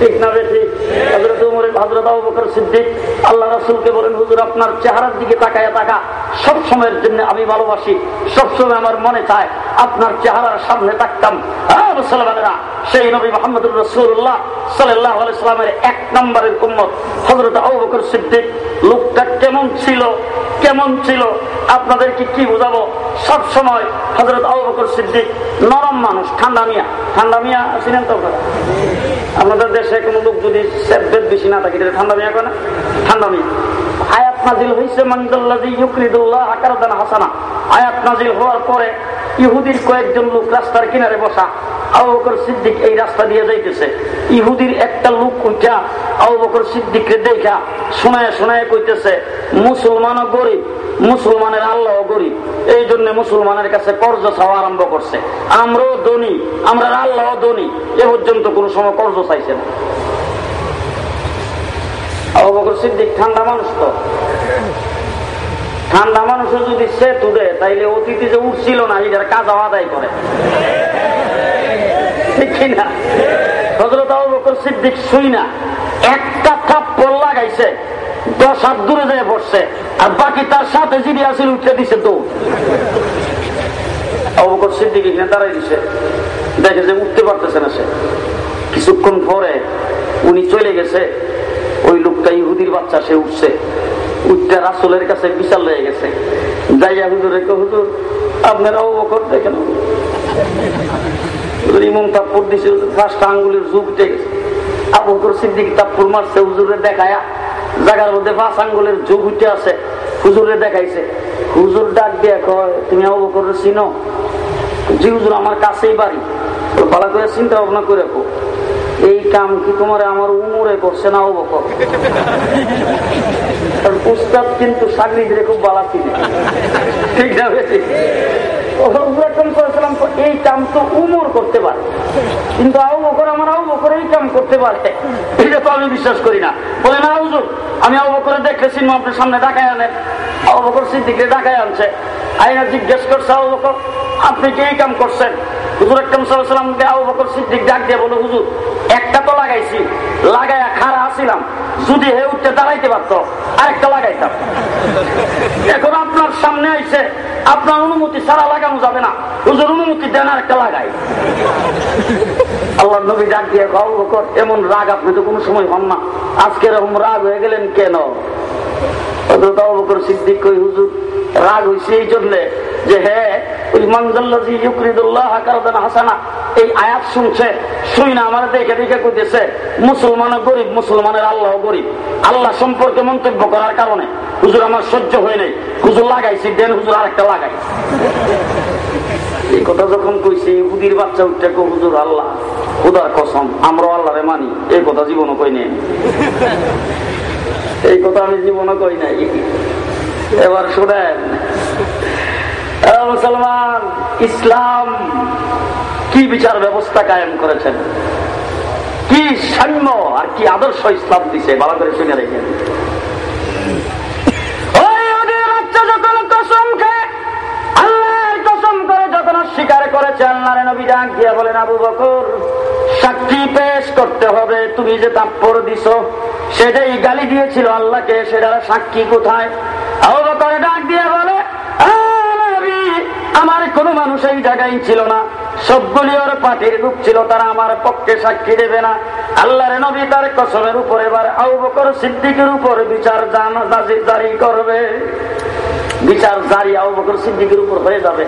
ঠিক না বকর সিদ্দিক আল্লাহ বলেন আপনার চেহারার দিকে তাকায় তাকা। সব সময়ের জন্য আমি ভালোবাসি সবসময় আমার মনে চায়, আপনার চেহারার সামনে থাকতাম হ্যাঁ মুসলমানেরা, সেই নবী মোহাম্মদুর রসুল্লাহ সাল্লাহ এক নম্বরের উম্মত। হজরত আবুবকর সিদ্দিক, লোকটা কেমন ছিল? কেমন ছিল? আপনাদেরকে কি বুঝাবো? সব সময় হজরত আবুবকর সিদ্দিক নরম মানুষ, ঠান্ডা মিয়া। ঠান্ডা মিয়া ছিলেন তো আপনাদের দেশে কোনো লোক যদি বেশি না থাকে ঠান্ডা মিয়া না? ঠান্ডা মিয়া। আয়াত নাজিল হয়েছে মন্দুল্লাহ ইউকরিদুল্লাহ আকারদান হাসানা। আয়াত নাজিল হওয়ার পরে ইহুদির কয়েকজন লোক রাস্তার কিনারে বসা আবুবকর সিদ্দিক এই রাস্তা দিয়ে যাইতেছে। ইহুদির একটা লোক উঠা আবুবকর সিদ্দিককে দেখা, শোনায় শোনায় কইতেছে, মুসলমানও গরিব, মুসলমানের আল্লাহ গরিব। এই জন্য মুসলমানের কাছে কর্জ চাওয়া আরম্ভ করছে। আমরাও ধনী আমরা আল্লাহ ধনী। এ পর্যন্ত কোনো সময় কর্জ চাইছে না। ঠান্ডা মানুষ তো। ঠান্ডা মানুষ যদি সে তুলে তাইলে অতিথি যে উঠছিল না, এটার কাজ আদায় করে। দূরে পড়ছে আর বাকি তার সাথে উঠে দিছে সিদ্দিক দিছে। দেখে যে উঠতে পারতেছে না সে। কিছুক্ষণ পরে উনি চলে গেছে ওই লোকটা ইহুদির বাচ্চা, সে উঠছে। উঠতে রাসুলের কাছে বিশাল হয়ে গেছে। যাইয়া হুজুর রেখে হুজুর, আপনারা অবকর দেখেন ফার্স্ট আঙ্গুলের উঠে আবুকর সিদ্দিক হুজুরে দেখায়া মধ্যে পাঁচ আঙ্গুলের উঠে হুজুরে দেখাইছে, হুজুর ডাক দিয়ে কয়, তুমি চিনো? হুজুর, আমার কাছেই বাড়ি। ভালো করে চিন্তা ভাবনা করে রাখো। এই কাম কি তোমার আমার উমরে করছে না অবকর উস্তাদ কিন্তু সাগরিদের খুব বালা ছিল। ঠিক না ঠিক এই কাম তো উমর করতে পারে। কিন্তু আউ বকর আমার আউ বকর এই কাম করতে পারে। এটা তো আমি বিশ্বাস করি না। বলে, না হুজুর, আমি আউ বকরে দেখেছি আপনার সামনে ডাকায় আনেন। আউ বকর সিদ্দিকে ডাকায় আনছে। আইনা জিজ্ঞেস করছে আউ বকর, আপনি কি এই কাম করছেন? সিদ্দিক ডাক দিয়ে একটা তো লাগাইছি হে উঠতে দাঁড়াইতে লাগাইতাম। এখন আপনার সামনে আইছে, আপনার অনুমতি ছাড়া লাগানো যাবে না। হুজুর, অনুমতি দেন, আরেকটা লাগাই। আল্লাহ নবী ডাক দিয়ে গাও বকর, এমন রাগ আপনি তো কোনো সময় হন না। আজকে এরকম রাগ হয়ে গেলেন কেন? সিদ্দিক কই হুজুর রাগ হয়েছে এই জন্যে যে হ্যাঁ ওই মঞ্জল্লাজি ইউকরিদুল্লাহ হাসানা, এই আয়াত শুনছে, শুই না, আমার দেখে দেখে কইতেছে, মুসলমান গরিব, মুসলমানের আল্লাহ গরিব। আল্লাহ সম্পর্কে মন্তব্য করার কারণে হুজুর আমার সহ্য হয়ে নেই। হুজুর লাগাইছি, দেন হুজুর আরেকটা লাগাই। এই কথা যখন কইছে, হুদির বাচ্চা উঠতে হুজুর আল্লাহ খুদার কসম, আমরাও আল্লাহরে মানি, এই কথা জীবনও কই নেই। এই কথা আমি জীবনও কই নাই। এবার শুনেন। মুসলমান, ইসলাম কি বিচার ব্যবস্থা কায়েম করেছেন? কি সাম্য আর কি আদর্শ ইসলাম দিছে? ভালো করে শুনে রেখেন স্বীকার করেছে বলেন, আবু সাক্ষী পেশ করতে হবে। তুমি যে সেটাই গালি দিয়েছিল আল্লাহকে, সেটার সাক্ষী কোথায়? ডাক দিয়ে বলে আমার কোন মানুষ এই জায়গায় ছিল না। সবগুলি ওর পাটির রূপ ছিল, তারা আমার পক্ষে সাক্ষী দেবে না। আল্লাহরে নবী তার কসমের উপর এবার আউ বকর সিদ্দিকের উপর বিচার জারি করবে। বিচার জারি আউ বকর সিদ্দিকের উপর হয়ে যাবে।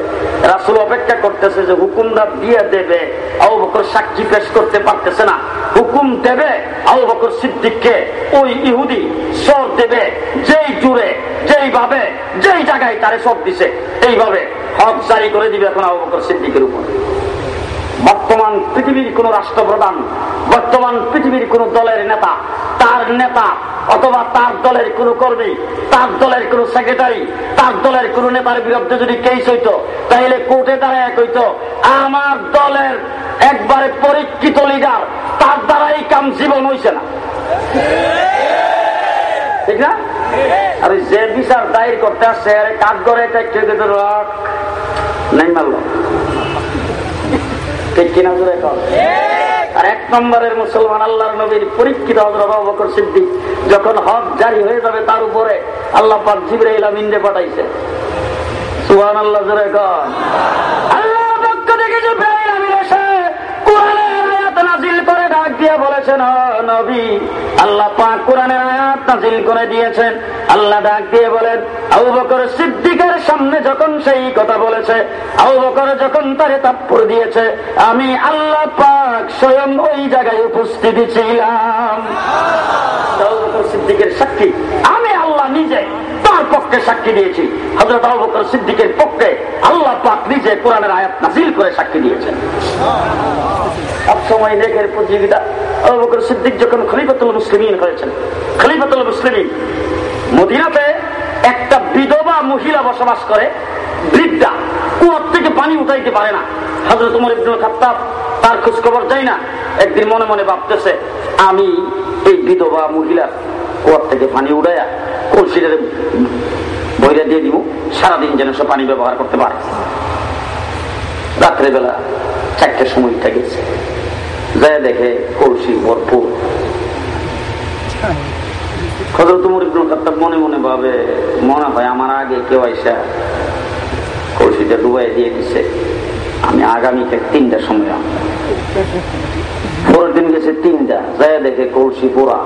রাসুল অপেক্ষা করতেছে যে হুকুমটা দিয়ে দেবে। আউ বকর সাক্ষী পেশ করতে পারতেছে না। হুকুম দেবে আউ বকর সিদ্দিককে। ওই ইহুদি সর দেবে, যেই জুড়ে যেই ভাবে যেই জায়গায় তারে সব দিছে, এইভাবে হক জারি করে দিবে এখন আউ বকর সিদ্দিকের উপর। বর্তমান পৃথিবীর কোন রাষ্ট্রপ্রধান, বর্তমান পৃথিবীর কোন দলের নেতা, তার নেতা অথবা তার দলের কোন কর্মী, তার দলের কোন সেক্রেটারি তার দলের কোন নেতার বিরুদ্ধে যদি কেস হইত, তাহলে কোর্টে দাঁড়ায় কইত আমার দলের একবারে পরীক্ষিত লিডার তার দ্বারা এই কাম জীবন হইছে না। ঠিক না? আর যে বিচার দায়ের করতে আসছে কাজ করে নাই মারল ঠিক কিনা জোরে আর এক নম্বরের মুসলমান আল্লাহর নবীর পরীক্ষিত হজরত সিদ্দিক যখন হক জারি হয়ে যাবে তার উপরে আল্লাহ পাক জিবরাইল আমিনরে পাঠাইছে। সুহান আল্লাহ জোরে আল্লাহ দিয়ে বলেছেন নবী, আল্লাহ পাক কোরআনের আয়াত নাযিল করে দিয়েছেন। আল্লাহ ডাক দিয়ে বলেন, আবু বকর সিদ্দিকের সামনে যখন সেই কথা বলেছে, আবু বকর যখন তারে তাপ্পর দিয়েছে, আমি আল্লাহ পাক স্বয়ং ওই জায়গায় উপস্থিতি ছিলাম। সিদ্দিকের সাক্ষী, আমি আল্লাহ নিজে তার পক্ষে সাক্ষী দিয়েছি। হজরত আবুবকর সিদ্দিকের পক্ষে আল্লাহ পাক নিজে কোরআনের আয়াত নাজিল করে সাক্ষী দিয়েছেন। সবসময় লেখের প্রতিযোগিতা আবুবকর সিদ্দিক যখন খলিফাতুল মুসলিমিন হয়েছেন, খলিফাতুল মুসলিমিন মদিনাতে একটা বিধবা মহিলা বসবাস করে, বৃদ্ধা, কুয়ার থেকে পানি উঠাইতে পারে না। হজরত উমর ইবনুল খাত্তাব তার খোঁজ খবর যাই না। একদিন মনে মনে ভাবতেছে, আমি এই বিধবা মহিলার কুয়ার থেকে পানি উঠাইয়া কলসিটারে বইরা দিয়ে দিব, সারাদিন যেন সে পানি ব্যবহার করতে পারে। রাত্রেবেলা চারটের সময়টা গেছে। যায় দেখে কলসি ভরপুর। মনে মনে ভাবে, মনে হয় আমার আগে কেউ আইসা কলসিটা ডুবাই দিয়ে দিছে। আমি আগামীতে তিনটার সময় পরের দিন গেছে তিনটা। যায় দেখে কলসি পোড়া।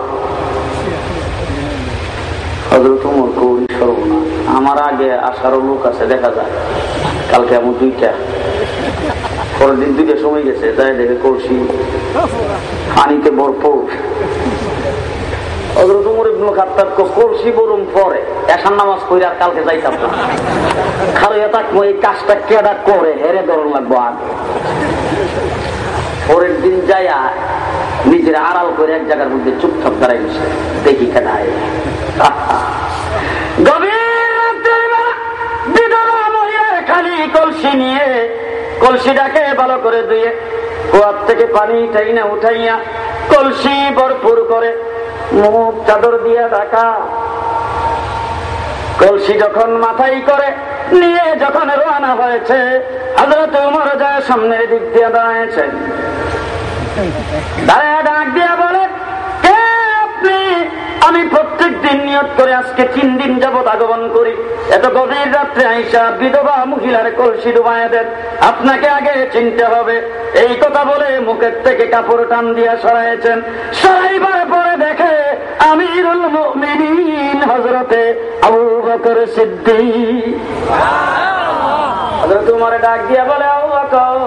হজরত উমর আমার আগে আসারও লোক আছে, দেখা যায় কালকে এমন দুইটা। পরের দিন দুইটা সময় গেছে যায় দেখে কলসি পানিতে ভরপুর। হজরত উমর ইবনুল কলসি বরুম পরে। এসার নামাজ আর কালকে যাইতাম না। খালি এতাক এই কাজটা কেডা করে? হেরে ধরন লাগবো পরের দিন যাইয়া নিজের আড়াল করে এক জায়গার মধ্যে চুপচাপ দাঁড়াই দেখি খালি কলসি ভরপুর করে মুখ চাদর দিয়ে কলসি যখন মাথায় করে, নিয়ে যখন রানা হয়েছে হাজরত উমর যায় সামনের দিক দিয়ে দাঁড়াইছেন। দাঁড়ায় ডাক দিয়ে বলে কে আপনি? আমি প্রত্যেক দিন নিয়ত করে আজকে তিন দিন যাবৎ আগমন করি। এত গভীর রাত্রে আইসা বিধবা মহিলার কলসি ডুবায় দেন। আপনাকে আগে চিনতে হবে। এই কথা বলে মুখের থেকে কাপড় টান দিয়া সরাইছেন। সরাইবার পরে দেখে আমিরুল মুমিনিন হজরতে আবু বকর সিদ্দি হজরত উমরে ডাক দিয়া বলে আবু বকর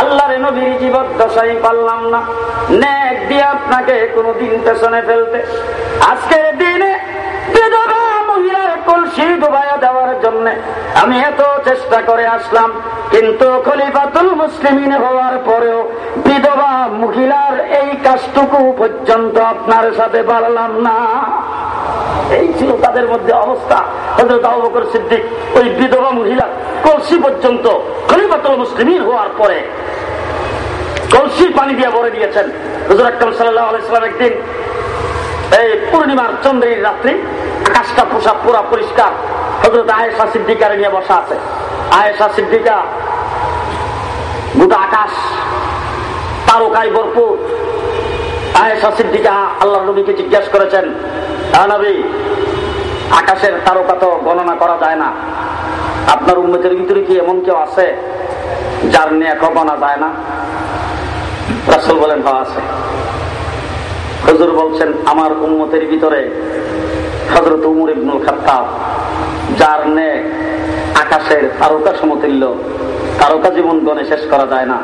আল্লাহরে নবীর পারলাম না। নেক দিয়ে আপনাকে পেছনে ফেলতে। দিনে আমি এত চেষ্টা করে আসলাম, কিন্তু খলিফাতুল মুসলিমিন হওয়ার পরেও বিধবা মহিলার এই কাজটুকু পর্যন্ত আপনার সাথে পারলাম না। এই ছিল তাদের মধ্যে অবস্থা। হজরত সিদ্দিক, ওই বিধবা মহিলা কলসি পর্যন্ত খলিফাতুল মুসলিমিন হওয়ার পরে কলসির পানি দিয়ে ভরে দিয়েছেন। হুজুর আকরম সাল্লাহ একদিন এই পূর্ণিমার চন্দ্রের রাত্রি আকাশটা পোশাক পুরা পরিষ্কার। হজরত আয়েশা সিদ্দিকার নিয়ে বসা আছে। আয়েশা সিদ্দিকা, গোটা আকাশ, তারকায় ভরপুর। আয়েশা সিদ্দিকা আল্লাহ নবীকে জিজ্ঞাসা করেছেন নবী, আকাশের তারকা তো গণনা করা যায় না। আপনার উন্মতের ভিতরে কি এমন কেউ আছে যার নিয়ে গণনা যায় না? রাসুল বলেন হওয়া আছে। হজুর বলছেন, আমার উন্মতের ভিতরে হজরত উমর ইবনুল খাত্তাব, যার নে আকাশের তারকা সমতুল্য, তারকা জীবন গণে শেষ করা যায় না।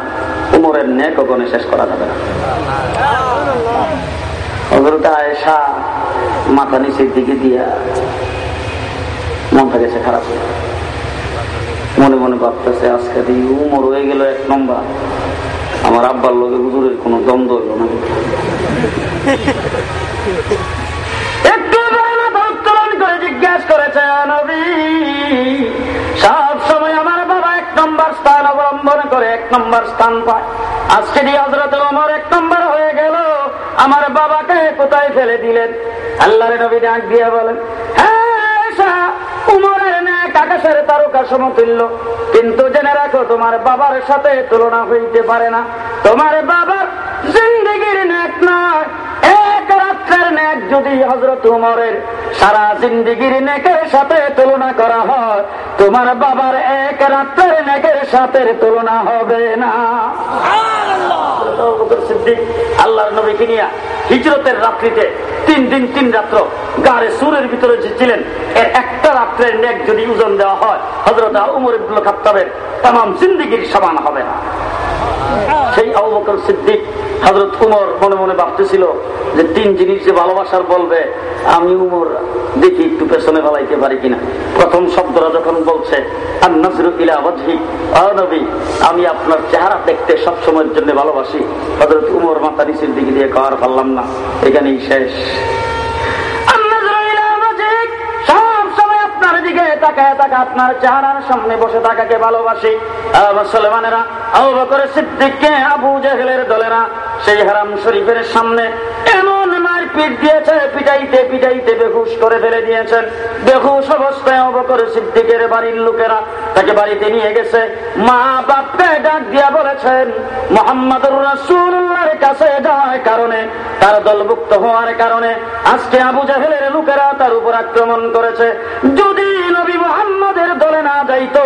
উমরের ও গণে শেষ করা যাবে না। আয়েশা মাথা নিচের দিকে দিয়া মনটা গেছে খারাপ মনে মনে ভাবতেছে, আজকে দিয়ে উমর হয়ে গেল এক নম্বর। আমার আব্বার লোকে হুজুরের কোন দ্বন্দ্ব হইল না। একটু করে জিজ্ঞাসা করেছে নবী। স্থান অবলম্বন করে এক নম্বর স্থান পায়। আজকে দিয়ে হজরত আমার এক নম্বর হয়ে গেল। আমার বাবাকে কোথায় ফেলে দিলেন? আল্লাহরে নবী ডাক দিয়ে বলেন কিন্তু জেনে রাখো, তোমার বাবার সাথে তুলনা হইতে পারে না। তোমার বাবার এক রাত্রের যদি হজরত উমরের সারা জিন্দগির নেকের সাথে তুলনা করা হয়। তোমার বাবার এক রাত্রের নেকের সাথে তুলনা হবে না। আল্লাহর নবীকে নিয়ে হিজরতের রাত্রিতে তিন দিন, তিন রাত্র গাড়ে সুরের ভিতরে ছিলেন এর একটা রাত্রের নেক যদি ওজন দেওয়া হয় হজরত উমর ইবুল খাতাবের তাম জিন্দিগির সমান হবে না। সেই আবুবকর সিদ্দিক হজরত উমর মনে মনে ভাবতেছিল যে তিন জিনিস যে ভালোবাসার বলবে, আমি উমর দেখি একটু পেছনে ফেলাইতে পারি কিনা। প্রথম শব্দরা যখন বলছে আমি আপনার চেহারা দেখতে সবসময়ের জন্য ভালোবাসি। হজরত উমর মাথা নিচের দিকে দিয়ে খাওয়ার পারলাম না। এখানেই শেষ। দিকে তাকায় তাকা আপনার চেহারার সামনে বসে থাকাকে ভালোবাসি। মুসলমানেরা, আবু বকর সিদ্দিককে আবু জাহেলের দলেরা, সেই হারাম শরীফের সামনে এমন মারপিট দিয়েছে, পিটাইতে পিটাইতে বেহুশ করে ফেলে দিয়েছেন। বেহুশ অবস্থায় অবকর সিদ্দিকের বাড়ির লোকেরা তাকে বাড়িতে নিয়ে গেছে। মা বাপকে ডাক দিয়া বলেছেন, মোহাম্মদুর রাসুল্লাহর কাছে যাওয়ার কারণে, তার দলভুক্ত হওয়ার কারণে আজকে আবু জাহেলের লোকেরা তার উপর আক্রমণ করেছে। যদি নবী মোহাম্মদের দলে না যাইতো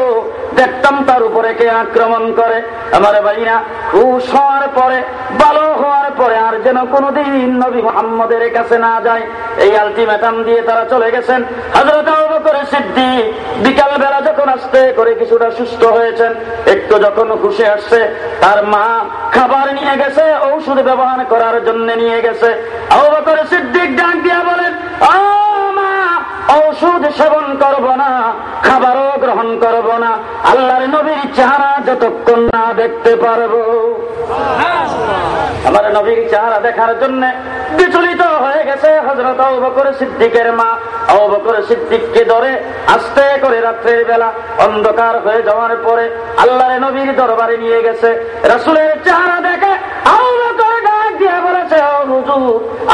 দেখতাম তার উপরে কে আক্রমণ করে। আমার ভাইরা খুশ হওয়ার পরে, ভালো হওয়ার পরে আর যেন কোনদিন নবী মোহাম্মদের কাছে না যায়। এই আলটিমেটাম দিয়ে তারা চলে গেছেন। হাজরত করে সিদ্ধি বিকাল বেলা যখন আসতে করে কিছুটা সুস্থ হয়েছেন, একটু যখন খুশি আসছে, তার মা খাবার নিয়ে গেছে, ঔষধ ব্যবহার করার জন্য নিয়ে গেছে। করে সিদ্দিক ডাক দিয়া বলেন ঔষধ সেবন করব না, খাবারও গ্রহণ করব না, আল্লাহর নবীর চেহারা যতক্ষণ না দেখতে পারব। আমার নবীর চেহারা দেখার জন্য বিচলিত হয়ে গেছে হজরত অবকর সিদ্দিকের মা। অবকর সিদ্দিককে ধরে আস্তে করে রাত্রের বেলা অন্ধকার হয়ে যাওয়ার পরে আল্লাহর নবীর দরবারে নিয়ে গেছে। রাসুলের চেহারা দেখে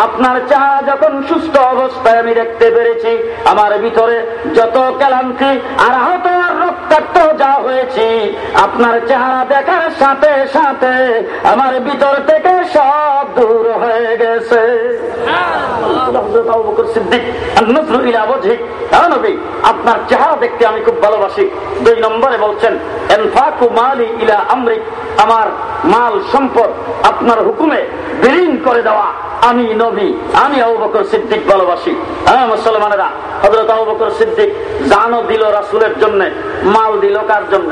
আপনার চেহারা যখন সুস্থ অবস্থায় আমি দেখতে পেরেছি, আমার ভিতরে যত ক্লান্তি আর আহত আর রক্তাক্ত যা হয়েছি, আপনার চেহারা দেখার সাথে সাথে আমার ভিতর থেকে সব দূর হয়ে গেছে। আপনার চেহারা দেখতে আমি খুব ভালোবাসি। দুই নম্বরে বলছেন মালি ইলা আমরিক আমার মাল সম্পদ আপনার হুকুমে বিলীন করে দেওয়া আমি নবী, আমি আবু বকর সিদ্দিক ভালোবাসি। হ্যাঁ মুসলমানেরা হজরত আবু বকর সিদ্দিক জানও দিল রাসুলের জন্য মাল দিল কার জন্য?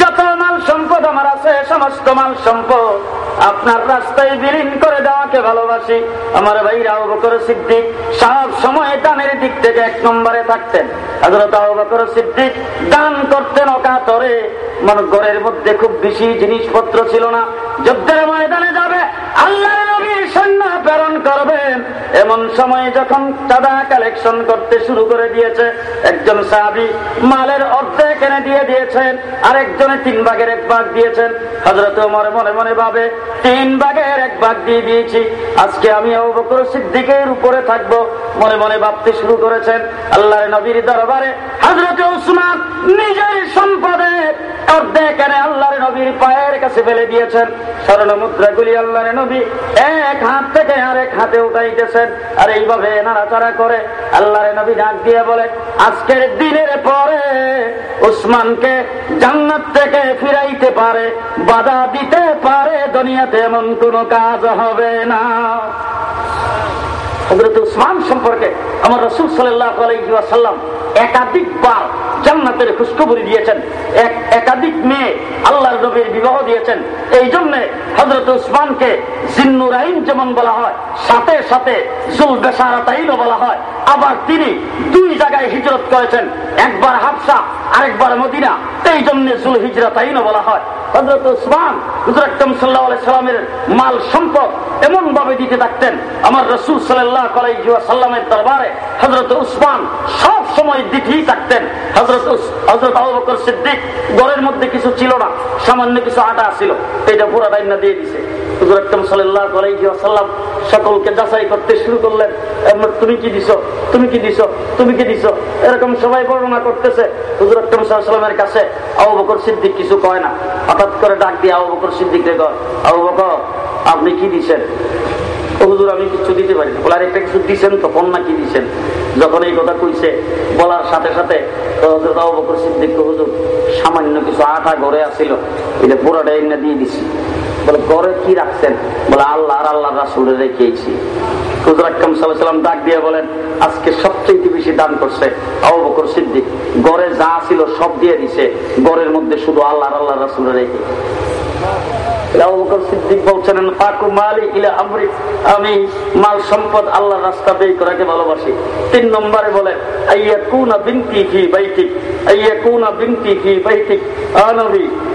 যত মাল সম্পদ আমার আছে, সমস্ত মাল সম্পদ আপনার রাস্তায় বিলীন করে দেওয়াকে ভালোবাসি। আমার সিদ্দিক সব সময় দানের দিক থেকে এক নম্বরে থাকতেন। হজরত বকর সিদ্দিক দান করতেন অকাতরে। মানে ঘরের মধ্যে খুব বেশি জিনিসপত্র ছিল না। যুদ্ধের ময়দানে যাবে আল্লাহ সৈন্য প্রেরণ করবেন। এমন সময় যখন চাঁদা কালেকশন করতে শুরু করে দিয়েছে, একজন সাহাবি মালের অর্ধেক এনে দিয়ে দিয়েছেন আর একজনে তিন ভাগের এক ভাগ দিয়েছেন। হজরত মনে মনে মনে ভাবে, তিন ভাগের এক ভাগ দিয়ে দিয়েছি, আজকে আমি অবকর সিদ্দিকের উপরে থাকব। মনে মনে ভাবতে শুরু করেছেন, আল্লাহর নবীর দরবারে হজরত উসমান নিজের সম্পদের অর্ধেক এনে আল্লাহর নবীর পায়ের কাছে ফেলে দিয়েছেন। স্মরণ মুদ্রাগুলি আল্লাহর নবী এক হাত থেকে আরেক হাতে উঠাইতেছেন। আর এইভাবে নাড়াচাড়া করে আল্লাহর নবী ডাক দিয়ে বলে, আজকের দিনের পরে উসমানকে জান্নাত থেকে ফিরাইতে পারে, বাধা দিতে পারে, দুনিয়াতে এমন কোন কাজ হবে না। উসমান সম্পর্কে আমার রসুল সাল্লাম একাধিকবার জান্নাতের খুশখবরি দিয়েছেন। একাধিক মেয়ে আল্লাহর নবীর বিবাহ দিয়েছেন। এই জন্য হজরত উসমানকে জিন্নুরাইন যেমন বলা হয়, সাথে সাথে জুল বেসারাতাইনও বলা হয়। আবার তিনি দুই জায়গায় হিজরত করেছেন, একবার হাফসা, আরেকবার মদিনা। এই জন্য জুল হিজরাতাইনও বলা হয়। হজরত উসমান হুজুর আকরম সাল্লাহ সাল্লামের মাল সম্পদ এমন ভাবে দিতে থাকতেন। আমার রসুল সাল্লাহ সাল্লামের দরবারে হজরত উসমান সব সময় দিতেই থাকতেন। হজরত হজরত আবকর সিদ্দিক ঘরের মধ্যে কিছু ছিল না, সামান্য কিছু আটা ছিল এটা পুরা ডাইনা দিয়ে দিছে। হুজুর সকলকে যাচাই করতে শুরু করলেন তুমি কি দিছ? তুমি কি দিছ? তুমি কি দিছ? এরকম সবাই বর্ণনা করতেছে, হুজুর কাছে আবু সিদ্দিক কিছু কয় না। হঠাৎ করে ডাক দিয়ে আবু বকর সিদ্দিক রে আবু বকর, আপনি কি দিছেন? হুজুর, আমি কিছু দিতে পারি বলার একটা কিছু দিছেন তো কন্যা কি দিছেন? যখন এই কথা কইছে, বলার সাথে সাথে হুজুর, সামান্য কিছু আটা ঘরে আসিল এটা পুরোটা এনে দিয়ে দিছি। বলে, ঘরে কি রাখছেন? বলে, আল্লাহ আর আল্লাহ রাসুলে রেখেছি। হুজুর আকরম সাল্লাম ডাক দিয়ে বলেন, আজকে সবচেয়ে বেশি দান করছে আবু বকর সিদ্দিক। গড়ে যা ছিল সব দিয়ে দিছে গড়ের মধ্যে শুধু আল্লাহ আল্লাহ রাসুলে রেখে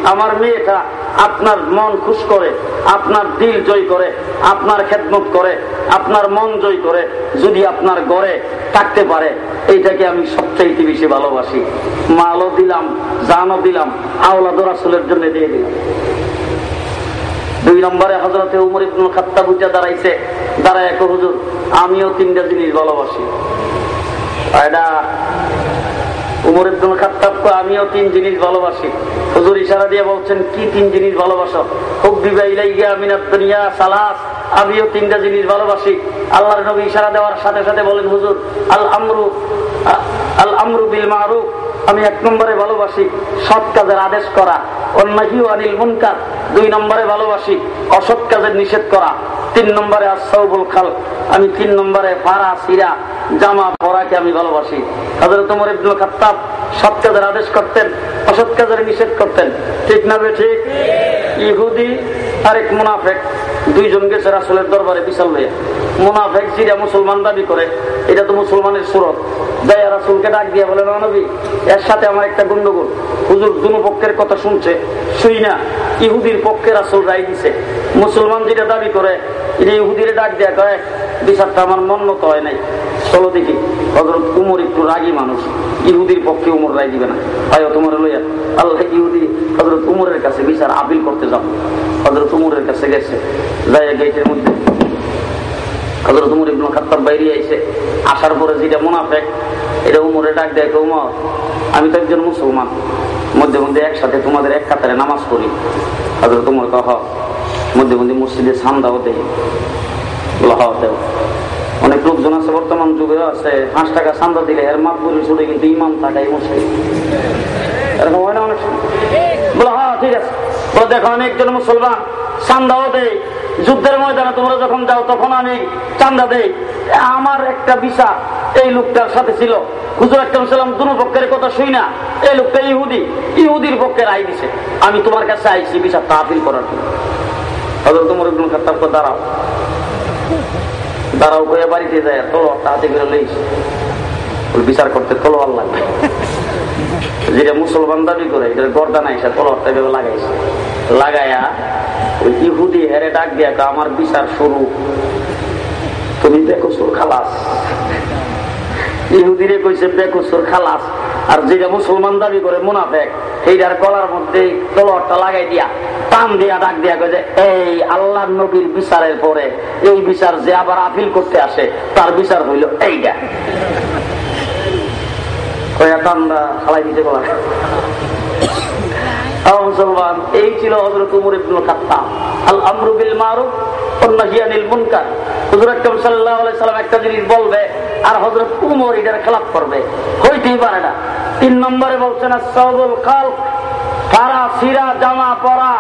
আমার। মেয়েটা আপনার মন খুশ করে, আপনার দিল জয় করে, আপনার খেদমত করে, আপনার মন জয় করে, যদি আপনার গড়ে থাকতে পারে, এইটাকে আমি সবচাইতে বেশি ভালোবাসি। মালও দিলাম, জানও দিলাম আওলা দরাসুলের জন্য দিয়ে দিলাম। দুই নম্বরে হজরতে উমর ইবনুল খাত্তা বুঝা দাঁড়াইছে। দাঁড়ায় এক হুজুর, আমিও তিনটা জিনিস ভালোবাসি। এটা উমর ইবনুল খাত্তাবকে আমিও তিন জিনিস ভালোবাসি। হুজুর ইশারা দিয়ে বলছেন, কি তিন জিনিস ভালোবাসো? সালাস। আমিও তিনটা জিনিস ভালোবাসি। আল্লাহর নবী ইশারা দেওয়ার সাথে সাথে বলেন, হুজুর, আল আমরু আল আমরু বিল মারুফ। আমি এক নম্বরে ভালোবাসি, সৎ কাজের আদেশ করা। অন্যাহি আনিল মুনকার। দুই নম্বরে ভালোবাসি, অসৎ কাজের নিষেধ করা। তিন নম্বরে আসাউবুল খাল আমি তিন নম্বরে ফারা, সিরা, জামা পরাকে আমি ভালোবাসি। হাজর তোমার ইবনুল খাত্তাব সৎ কাজের আদেশ করতেন, অসৎ কাজের নিষেধ করতেন। ঠিক না বে ঠিক? ইহুদি আরেক মুনাফেক, দুইজন গেছে রাসুলের দরবারে বিশাল হয়ে মুনাফেক জিরা মুসলমান দাবি করে, এটা তো মুসলমানের সুরত। দয়া রাসুলকে ডাক দিয়ে বলে নবী, এর সাথে আমার একটা গন্ডগোল। হুজুর দুনো পক্ষের কথা শুনছে, শুই না। ইহুদির পক্ষে রাসুল রায় দিছে। মুসলমান যেটা দাবি করে এটা ইহুদিরে ডাক দেয়া করে বিচারটা আমার মন মতো হয় নাই। চলো দেখি। হজরত উমর একটু রাগী মানুষ। ইহুদির পক্ষে উমর রায় দিবে না। ভাই তোমার লইয়া। আল্লাহ ইহুদি হজরত উমরের কাছে বিচার আপিল করতে যাও। হজরত উমরের কাছে গেছে। যাই গেটের মধ্যে হজরত উমর ইবনুল খাত্তাব বাইরে আইছে। আসার পরে যেটা মুনাফেক, এটা উমরে ডাক দেয় উমর, আমি তো একজন মুসলমান। মধ্যে মধ্যে একসাথে তোমাদের এক কাতারে নামাজ পড়ি। হজরত উমর কহ মধ্যে মধ্যে মসজিদে সান্দাও দেয় দেও। অনেক লোকজন আছে বর্তমান যুগে, আছে পাঁচ টাকা চান্দা দিলে, এর মাপ করে ছুটে কিন্তু ইমাম থাকাই মুশকিল এরকম হয় না অনেক বলো হ্যাঁ ঠিক আছে। বলো, দেখো, আমি একজন মুসলমান চান্দাও দেয় যুদ্ধের ময়দানে তোমরা যখন যাও, তখন আমি চান্দা দেই। আমার একটা বিষা এই লোকটার সাথে ছিল। হুজুর একটা সালাম দুনো পক্ষের কথা শুই না। এই লোকটা ইহুদি। ইহুদির পক্ষে রায় দিছে। আমি তোমার কাছে আইছি বিষা তাফিল করার জন্য। হজরত তোমার দাঁড়াও। দাঁড়াও করে বাড়িতে যায়, তোলো হাতে করে লইস। বিচার করতে তলোয়ার লাগবে। যেটা মুসলমান দাবি করে এটা গর্দা নাই সে তলোয়ারটা ভেবে লাগাইছে লাগাইয়া ওই ইহুদি হেরে ডাক দিয়া আমার বিচার শুরু। তুমি দেখো বেকুসুর খালাস। ইহুদিরে কইছে, বেকুসুর খালাস। আর যেটা মুসলমান দাবি করে, মুনাফেক। এইটার গলার মধ্যে তলোয়ারটা লাগাই দিয়া, টান দিয়া, ডাক দিয়া কয়ে এই আল্লাহ নবীর বিচারের পরে এই বিচার যে আবার আপিল করতে আসে, তার বিচার হইল এইটা একটা জিনিস বলবে আর হজরত উমর এটার খেলাফ করবে। হইতেই পারে না। তিন নম্বরে বলছেন আসসাবুল খালক ফারা সিরা, জামা, পরা।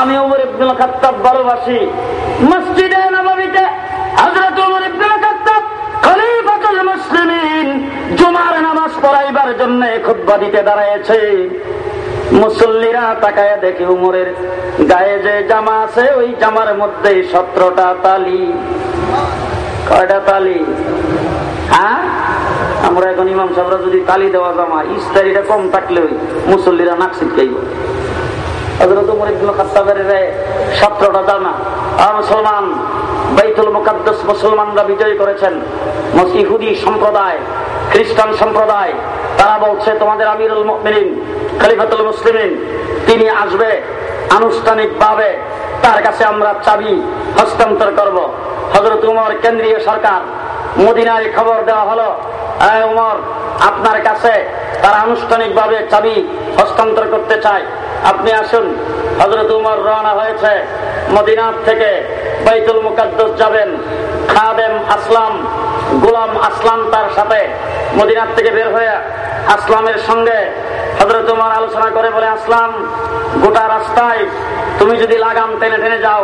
আমি উমর ইবনুল খাত্তাব ভালোবাসি। মসজিদে নববীতে হজরত উমর ইবনুল খাত্তাব খলিফাতুল মুসলিমিন জুমার নামাজ পড়াইবার জন্য খুতবা দিতে দাঁড়ায়ছে মুসল্লিরা তাকায় দেখে উমরের গায়ে যে জামা আছে, ওই জামার মধ্যে সতেরোটা তালি। কয়টা তালি? হ্যাঁ? আমরা এখন ইমাম সাহরা যদি তালি দেওয়া জামা ইস্তারিটা কম থাকলে ওই মুসল্লিরা নাক মুকাদ্দাস মুসলমানরা বিজয় করেছেন। ইহুদি সম্প্রদায়, খ্রিস্টান সম্প্রদায়, তারা বলছে, তোমাদের আমিরুল তিনি আসবে আনুষ্ঠানিক ভাবে তার কাছে আমরা চাবি হস্তান্তর করব। হজরত উমর কেন্দ্রীয় সরকার মদিনায় খবর দেওয়া হলো উমর, আপনার কাছে তারা আনুষ্ঠানিক ভাবে চাবি হস্তান্তর করতে চায় আপনি আসুন। হজরত উমর রওনা হয়েছে। মদিনার থেকে বাইতুল মুকাদ্দস যাবেন। খাদেম আসলাম, গোলাম আসলাম তার সাথে। মদিনার থেকে বের হয়ে আসলামের সঙ্গে হজরত উমর আলোচনা করে বলে, আসলাম, গোটা রাস্তায় তুমি যদি লাগাম টেনে টেনে যাও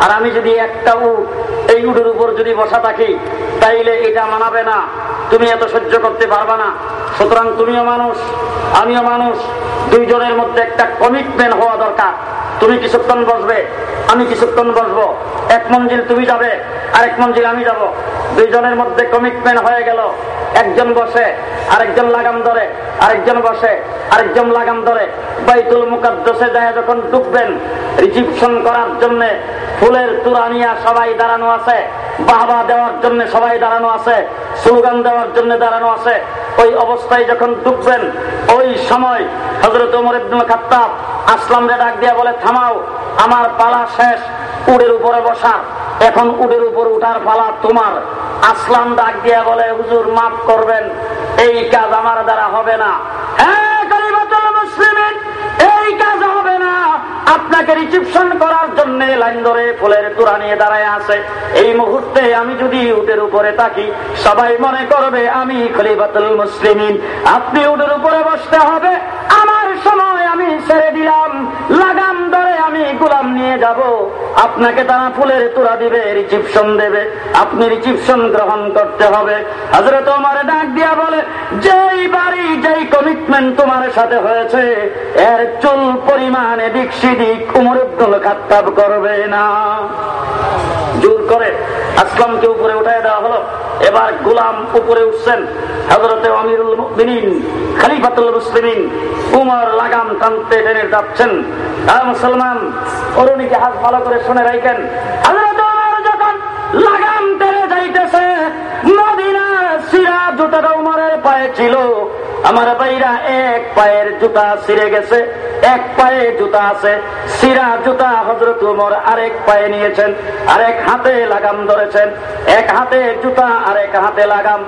আর আমি যদি একটা উট এই উটের উপর যদি বসা থাকি, তাইলে এটা মানাবে না। তুমি এত সহ্য করতে পারবা না। সুতরাং তুমিও মানুষ, আমিও মানুষ, দুইজনের মধ্যে একটা কমিটমেন্ট হওয়া দরকার। তুমি কিছুক্ষণ বসবে, আমি কিছুক্ষণ বসবো। এক মঞ্জিল তুমি যাবে আর এক মঞ্জিল আমি যাব। দুইজনের মধ্যে কমিটমেন্ট হয়ে গেল। একজন বসে, আরেকজন লাগাম ধরে, আরেকজন বসে, আরেকজন লাগাম ধরে। বাইতুল মুকাদ্দসে যায় যখন ডুববেন, রিসিপশন করার জন্য ফুলের তুরানিয়া সবাই দাঁড়ানো আছে, বাহবা দেওয়ার জন্য সবাই দাঁড়ানো আছে, স্লোগান দেওয়ার জন্য দাঁড়ানো আছে। ওই অবস্থায় যখন ডুববেন ওই সময় হজরত উমর ইবনুল খাত্তাব আসলাম রে ডাক দিয়া বলে, থামাও, আমার পালা শেষ উড়ের উপরে বসা। এখন উড়ের উপর উঠার পালা তোমার। আসলাম ডাক দিয়া বলে, হুজুর, মাফ করবেন, এই কাজ আমার দ্বারা হবে না। হ্যাঁ এই কাজ আপনাকে রিসিপশন করার জন্য লাইন ধরে ফুলের তোরা নিয়ে দাঁড়ায় আছে। এই মুহূর্তে আমি যদি উটের উপরে থাকি, সবাই মনে করবে আমি খলিফাতুল মুসলিমিন। আপনি উটের উপরে বসতে হবে, আমার সময় আমি ছেড়ে দিলাম। লাগাম ধরে আমি গোলাম নিয়ে যাব। আপনাকে তারা ফুলের তোরা দিবে, রিসিপশন দেবে। আপনি রিসিপশন গ্রহণ করতে হবে। হজরত তোমার ডাক দিয়া বলে, যেই বাড়ি, যেই কমিটমেন্ট তোমার সাথে হয়েছে, এর চুল পরিমাণে দিক সিদিক উমর উদ্দুল খাত্তাব করবে না। জোর করে আসলামকে উপরে উঠাই দেওয়া হলো। এবার গোলাম উপরে উঠছেন। হজরতে আমিরুল মুমিনিন, খালিফাতুল মুসলিমিন উমর লাগাম টানতে টেনে যাচ্ছেন। মুসলমান অরুণীকে হাত ভালো করে শুনে রাখেন হজরত যখন লাগাম টেনে যাইতেছে মদিনা সিরা জুতাটা উমরের পায়ে ছিল। আমার বাইরা এক পায়ের জুতা ছিঁড়ে গেছে, এক পায়ে জুতা আছে। সিরা জুতা হজরত উমর আরেক পায়ে নিয়েছেন, আরেক হাতে লাগাম ধরেছেন, এক হাতে জুতা, আরেক হাতে লাগাম।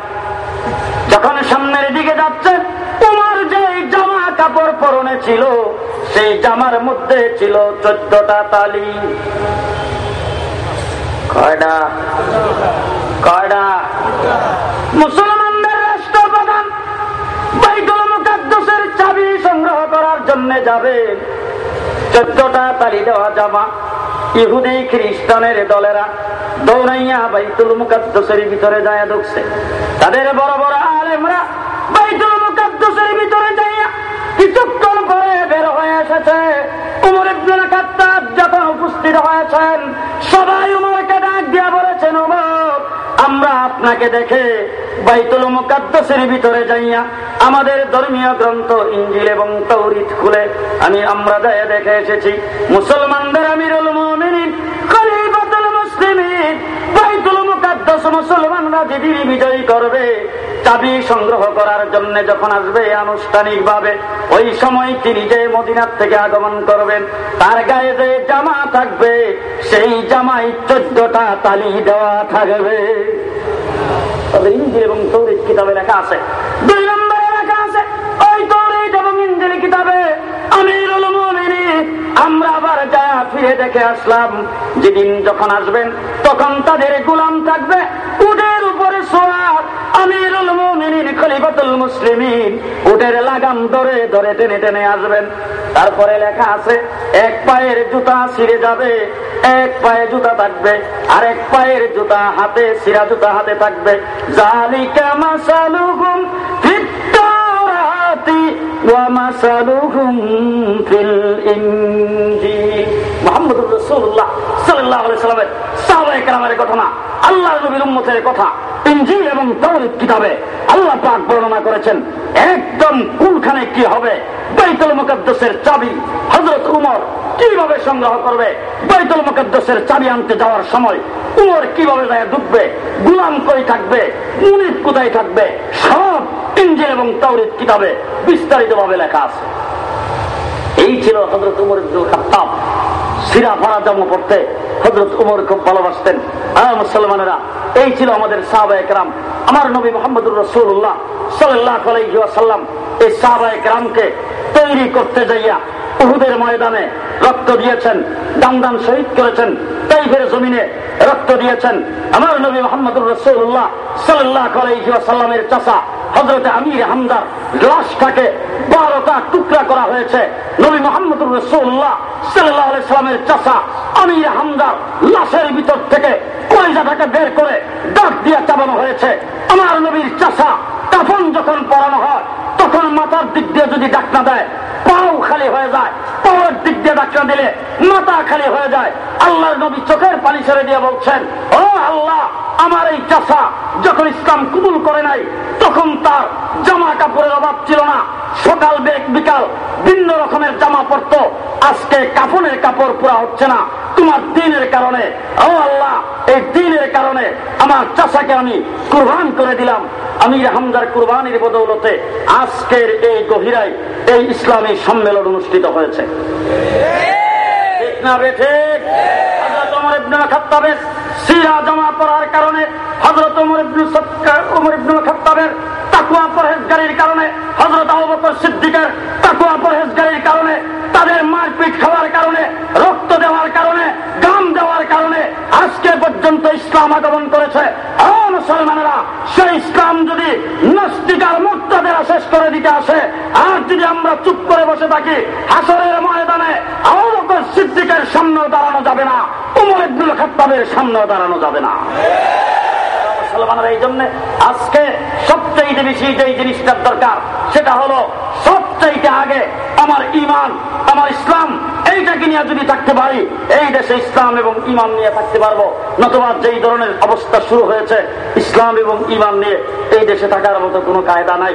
যখন সামনের দিকে যাচ্ছেন তোমার যে জামা কাপড় পরনে ছিল, সেই জামার মধ্যে ছিল চোদ্দটা তালি। কয়ডা? কয়ডা? মুসলমানদের রাষ্ট্রপ্রধান বাইতুল মুকাদ্দসের চাবি সংগ্রহ করার জন্য যাবে। চোদ্দটা তালি দেওয়া জামা ইহুদি, খ্রিস্টানের দলেরা দৌড়াইয়া বাইতুল মুকাদ্দসের ভিতরে যায় ঢুকছে। তাদের বড় বড় আলেমরা বাইতুল মুকাদ্দসের ভিতরে যাইয়া কিছুক্ষণ করে বের হয়ে এসেছে। উমর ইবনুল খাত্তাব যখন উপস্থিত হয়েছেন, সবাই উমরকে ডাক দিয়া বলেছেন, উমর, আমরা আপনাকে দেখে বাইতুল মুকাদ্দসের ভিতরে যাইয়া আমাদের ধর্মীয় গ্রন্থ ইঞ্জিল এবং তৌরিত খুলে। আমি আমরা যায় দেখে এসেছি, মুসলমানদের আমিরুল মুমিনিন, খলিফাতুল মুসলিমিন, বাইতুল মুকাদ্দাস মুসলমানরা যেদিন বিজয়ী করবে, চাবি সংগ্রহ করার জন্য যখন আসবে আনুষ্ঠানিক ভাবে ওই সময় তিনি যে মদিনার থেকে আগমন করবেন, তার গায়ে যে জামা থাকবে, সেই জামাই চোদ্দটা তালি দেওয়া থাকবে। তবে ইঞ্জিল এবং তৌরিদ কিতাবে লেখা আছে। দুই নম্বরে লেখা আছে, ওই তৌরিদ এবং ইঞ্জিল কিতাবে মুমিনিন, আমরা আবার যা ফিরে দেখে আসলাম। যেদিন যখন আসবেন, তখন তাদের গোলাম থাকবে লাগাম ধরে ধরে টেনে টেনে আসবেন। তারপরে লেখা আছে, এক পায়ের জুতা ছিঁড়ে যাবে, এক পায়ে জুতা থাকবে আর এক পায়ের জুতা হাতে সিরা জুতা হাতে থাকবে। জালিকা মাসালুহুম ফিত তাওরাতি, ওয়া মাসালুহুম ফিল ইনজিল। মুহাম্মদুর রাসূলুল্লাহ সাল্লাল্লাহু আলাইহি সাল্লামের সাহাবায়ে কেরামের ঘটনা আল্লাহর নবীর উম্মতের কথা, ইনজিল এবং তাওরাত কিতাবে আল্লাহ পাক বর্ণনা করেছেন, একদম কোনখানে কি হবে, বাইতুল মুকদ্দাসের চাবি হযরত উমর কীভাবে সংগ্রহ করবে, বাইতুল মুকদ্দাসের চাবি আনতে যাওয়ার সময় উমর কীভাবে যায় ঢুকবে গুলাম কই থাকবে মুনিফ কোথায় থাকবে, সব ইঞ্জিল এবং তাওরিত কিতাবে বিস্তারিত ভাবে লেখা আছে। এই ছিল হজরত উমর ইবদুল খাত্তাব। সিরা ফারা জন্ম পড়তে হজরত উমর খুব ভালোবাসতেন। হ্যাঁ মুসলমানেরা, এই ছিল আমাদের সাহাবা একরাম আমার নবী মোহাম্মদুর রসুল্লাহ সাল্লাহ আলাইসাল্লাম এই সাহাবা একরামকে তৈরি করতে যাইয়া উহুদের ময়দানে রক্ত দিয়েছেন দান দান শহীদ করেছেন, তাইফের জমিনে রক্ত দিয়েছেন। আমার নবী মোহাম্মদুর রসুল্লাহ সাল্লাহ আলাইসাল্লামের চাষা হজরত আমির হামদার লাশটাকে বারোটা টুকরা করা হয়েছে। নবী মোহাম্মদুর রসুল্লাহ সাল্লাহ সাল্লামের চাষা আমির হামদার লাশের ভিতর থেকে কলিজাটাকে বের করে ডাক দিয়ে চাবানো হয়েছে। আমার নবীর চাষা কাফন যখন পরানো হয়, তখন মাথার দিক দিয়ে যদি ডাক না দেয়, পাও খালি হয়ে যায়। পাওয়ার দিক দিয়ে ডাক্তার দিলে মাথা খালি হয়ে যায়। আল্লাহর নবী চোখের পানি ছেড়ে দিয়ে বলছেন, ও আল্লাহ আমার এই চাষা যখন ইসলাম কবুল করে নাই তখন তার জামা কাপড়ের অভাব ছিল না। সকাল বেগ বিকাল ভিন্ন রকমের জামা পরত। আজকে কাপড়ের কাপড় পুরা হচ্ছে না। তোমার দিনের কারণে ও আল্লাহ এই দিনের কারণে আমার চাষাকে আমি কুরবান করে দিলাম। আমি হামদার কুরবানির বদৌলতে আজকের এই গভীরায় এই ইসলামী সম্মেলন অনুষ্ঠিত হয়েছে। ঠিক না বে ঠিক। সিরা জমা পড়ার কারণে হজরত উমর তাকুয়া পরহেজগারির কারণে হজরত আবকর সিদ্দিকের তাকুয়া পরহেজগারির কারণে, তাদের মারপিট খাওয়ার কারণে, রক্ত দেওয়ার কারণে, গাম দেওয়ার কারণে আজকে পর্যন্ত ইসলাম আগমন করেছে। মুসলমানেরা সেই ইসলাম যদি নাস্তিকার মুক্তাদের শেষ করে দিতে আসে, আর যদি আমরা চুপ করে বসে থাকি, হাসরের ময়দানে আবকর সিদ্দিকের সামনেও দাঁড়ানো যাবে না, উমর ইবনুল খাত্তাবের সামনেও দাঁড়ানো যাবে না। মুসলমানের এই জন্য আজকে সবচেয়ে বেশি যে জিনিসটার দরকার, সেটা হলো সবচাইতে আগে, আমার ইমান আমার ইসলাম, এইটাকে নিয়ে যদি থাকতে পারি, এই দেশে ইসলাম এবং ইমান নিয়ে থাকতে পারব। নতুবা যেই ধরনের অবস্থা শুরু হয়েছে, ইসলাম এবং ইমান নিয়ে এই দেশে থাকার মতো কোনো কায়দা নাই।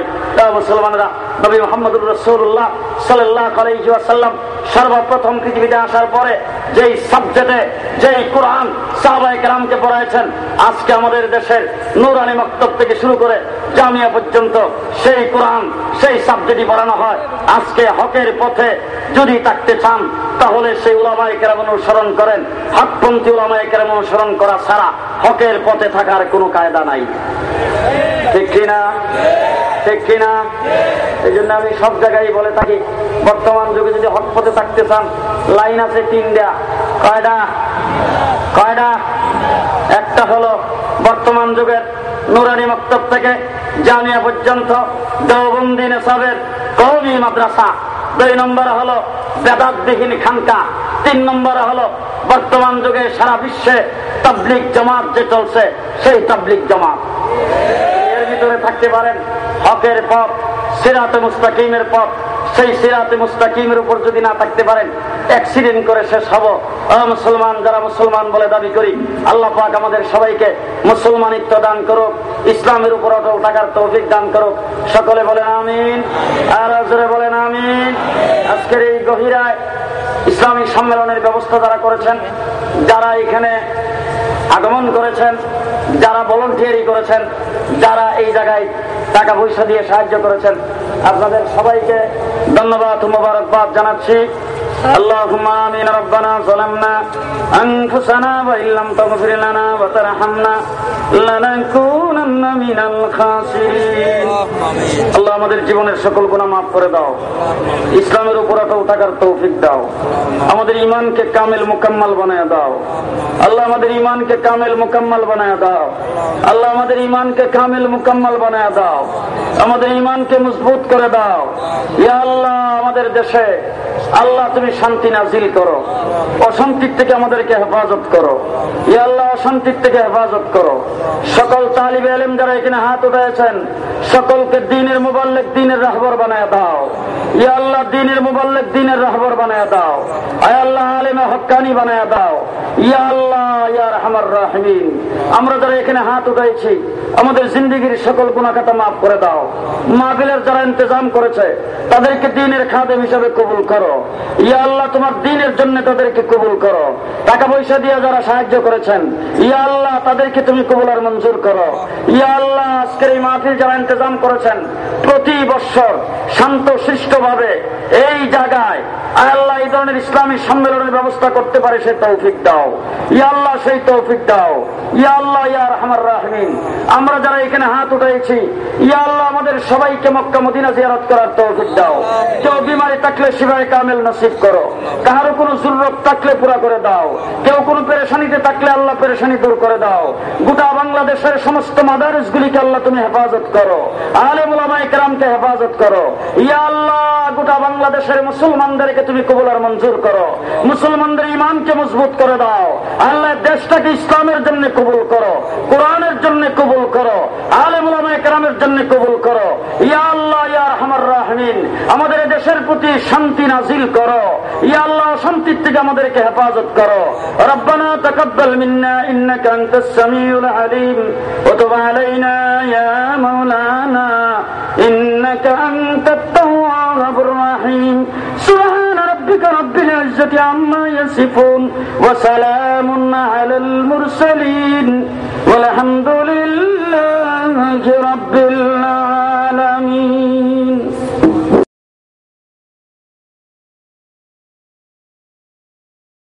মুসলমানরা, নবী মোহাম্মদুর রসুল্লাহ সাল্লাহ আলাইসাল্লাম সর্বপ্রথম পৃথিবীতে আসার পরে যেই সাবজেক্টে যেই কোরআন সাহবাই কেরামকে পড়াইছেন, আজকে আমাদের দেশের নুরানি মক্তব থেকে শুরু করে জামিয়া পর্যন্ত সেই কোরআন সেই সাবজেক্টই পড়ানো হয়। আজকে হকের পথে যদি থাকতে চান, তাহলে সেই উলামায় কেরাম অনুসরণ করেন। হকপন্থী উলামায় কেরাম অনুসরণ করা ছাড়া হকের পথে থাকার কোনো কায়দা নাই। ঠিক কিনা? ঠিক কিনা? এই জন্য আমি সব জায়গায় বলে থাকি, বর্তমান যুগে যদি হক পথে থাকতে চান, লাইন আছে তিনটা। কয়টা? কয়টা? একটা হলো বর্তমান যুগের নুরানি মক্তব থেকে জানিয়া পর্যন্ত দেওবন্দি সবের কৌমি মাদ্রাসা। দুই নম্বর হলো বেদাতবিহীন খানকা। তিন নম্বর হলো বর্তমান যুগে সারা বিশ্বে তাবলিক জমাত যে চলছে, সেই তাবলিক জমাত। এর ভিতরে থাকতে পারেন হকের পথ সিরাতে মুস্তাকিমের পথ, সেই সিরাতে মুস্তাকিমের উপর যদি না থাকতে পারেন অ্যাক্সিডেন্ট করে শেষ হব। মুসলমান, যারা মুসলমান বলে দাবি করি, আল্লাহ পাক আমাদের সবাইকে মুসলমানিত্ব দান করুক, ইসলামের উপর অটল থাকার তৌফিক দান করুক। সকলে বলেন আমিন, আর বলেন আমিন। আজকের এই গভীরায় ইসলামিক সম্মেলনের ব্যবস্থা যারা করেছেন, যারা এখানে আগমন করেছেন, যারা ভলন্টিয়ারি করেছেন, যারা এই জায়গায় টাকা পয়সা দিয়ে সাহায্য করেছেন। আপনাদের সবাইকে ধন্যবাদ মোবারকবাদ জানাচ্ছি। اللهم آمين ربنا ظلمنا أنفسنا وإن لم تغفر لنا وترحمنا لنكونن من الخاسرين আল্লাহ আমাদের জীবনের সকল গুণা মাফ করে দাও ইসলামের উপর অটল থাকার তৌফিক দাও আমাদের ইমানকে কামেল মুকাম্মাল বানায় দাও আল্লাহ আমাদের ইমানকে কামেল মুকাম্মাল বানায় দাও আল্লাহ আমাদের ইমানকে কামেল মুকাম্মাল বানায় দাও আমাদের ইমানকে মজবুত করে দাও ইয়া আল্লাহ আমাদের দেশে আল্লাহ তুমি শান্তি নাজিল করো। অশান্তির থেকে আমাদেরকে হেফাজত করো। ইয়াল্লাহ অশান্তির থেকে হেফাজত করো। সকল তালিব আলেম যারা এখানে হাত উঠেছেন সকলকে দিনের দিনের রাহবর বানায় দাও। ইয়া আল্লাহ, দিনের দিনের রাহবর বানায় দাও। আয় আল্লাহ, আলেমে হকানি বানায় দাও। ইয়া আল্লাহ, ইয়া রহমার রাহমিন। আমরা যারা এখানে হাত উঠাইছি, আমাদের জিন্দগির সকল গুণাখাতা মাফ করে দাও। মাহফিলের যারা ইন্তজাম করেছে, তাদেরকে দিনের খাদেম হিসাবে কবুল করো। ইয়া আল্লাহ, তোমার দিনের জন্য তাদেরকে কবুল করো। টাকা পয়সা দিয়ে যারা সাহায্য করেছেন, ইয়া আল্লাহ, তাদেরকে তুমি কবুল আর মঞ্জুর করো। আল্লাহ, আজকের এই মাহফিল যারা ইন্তজাম করেছেন, প্রতি বৎসর ভাবে এই জায়গায় এই ধরনের ইসলামী সম্মেলনের ব্যবস্থা করতে পারে, সে তৌফিক দাও। সেই তৌফিক দাও। রাহমিন। আমরা যারা এখানে হাত উঠাইছি আমাদের সবাইকে মক্কা, মদিনা জিয়ারত করার তৌফিক দাও। কেউ বিমারি থাকলে শিবায় কামেল নসিব করো। কাহারো কোনো জরুরত থাকলে পুরা করে দাও। কেউ কোনো পেরেশানিতে থাকলে আল্লাহ পেরেশানি দূর করে দাও। গোটা বাংলাদেশের সমস্ত মাদারিসগুলিকে আল্লাহ তুমি হেফাজত করো। আলেমুলামাইকরামকে হেফাজত করো। ইয়া আল্লাহ, গোটা বাংলাদেশের মুসলমানদেরকে তুমি কবুলার মঞ্জুর করো। মুসলমানদের ইমানকে মজবুত করে দাও। আল্লাহ দেশটাকে ইসলামের জন্য কবুল করো, কোরআনের জন্য কবুল করো আলেমুলামাইকরামের জন্য কবুল করো। ইয়া আল্লাহ, ইয়া রহমার রাহমিন, আমাদের দেশের প্রতি শান্তি নাজিল করো। ইয়া আল্লাহ শান্তির থেকে আমাদেরকে হেফাজত করো। রব্বানা তাকাব্বাল মিন্না, ইন্নাকা আনতাস সামিউল আলিম। وتب علينا يا مولانا إنك أنت التواب الرحيم. سبحان ربك رب العزة عما يصفون وسلام على المرسلين. والحمد لله رب العالمين.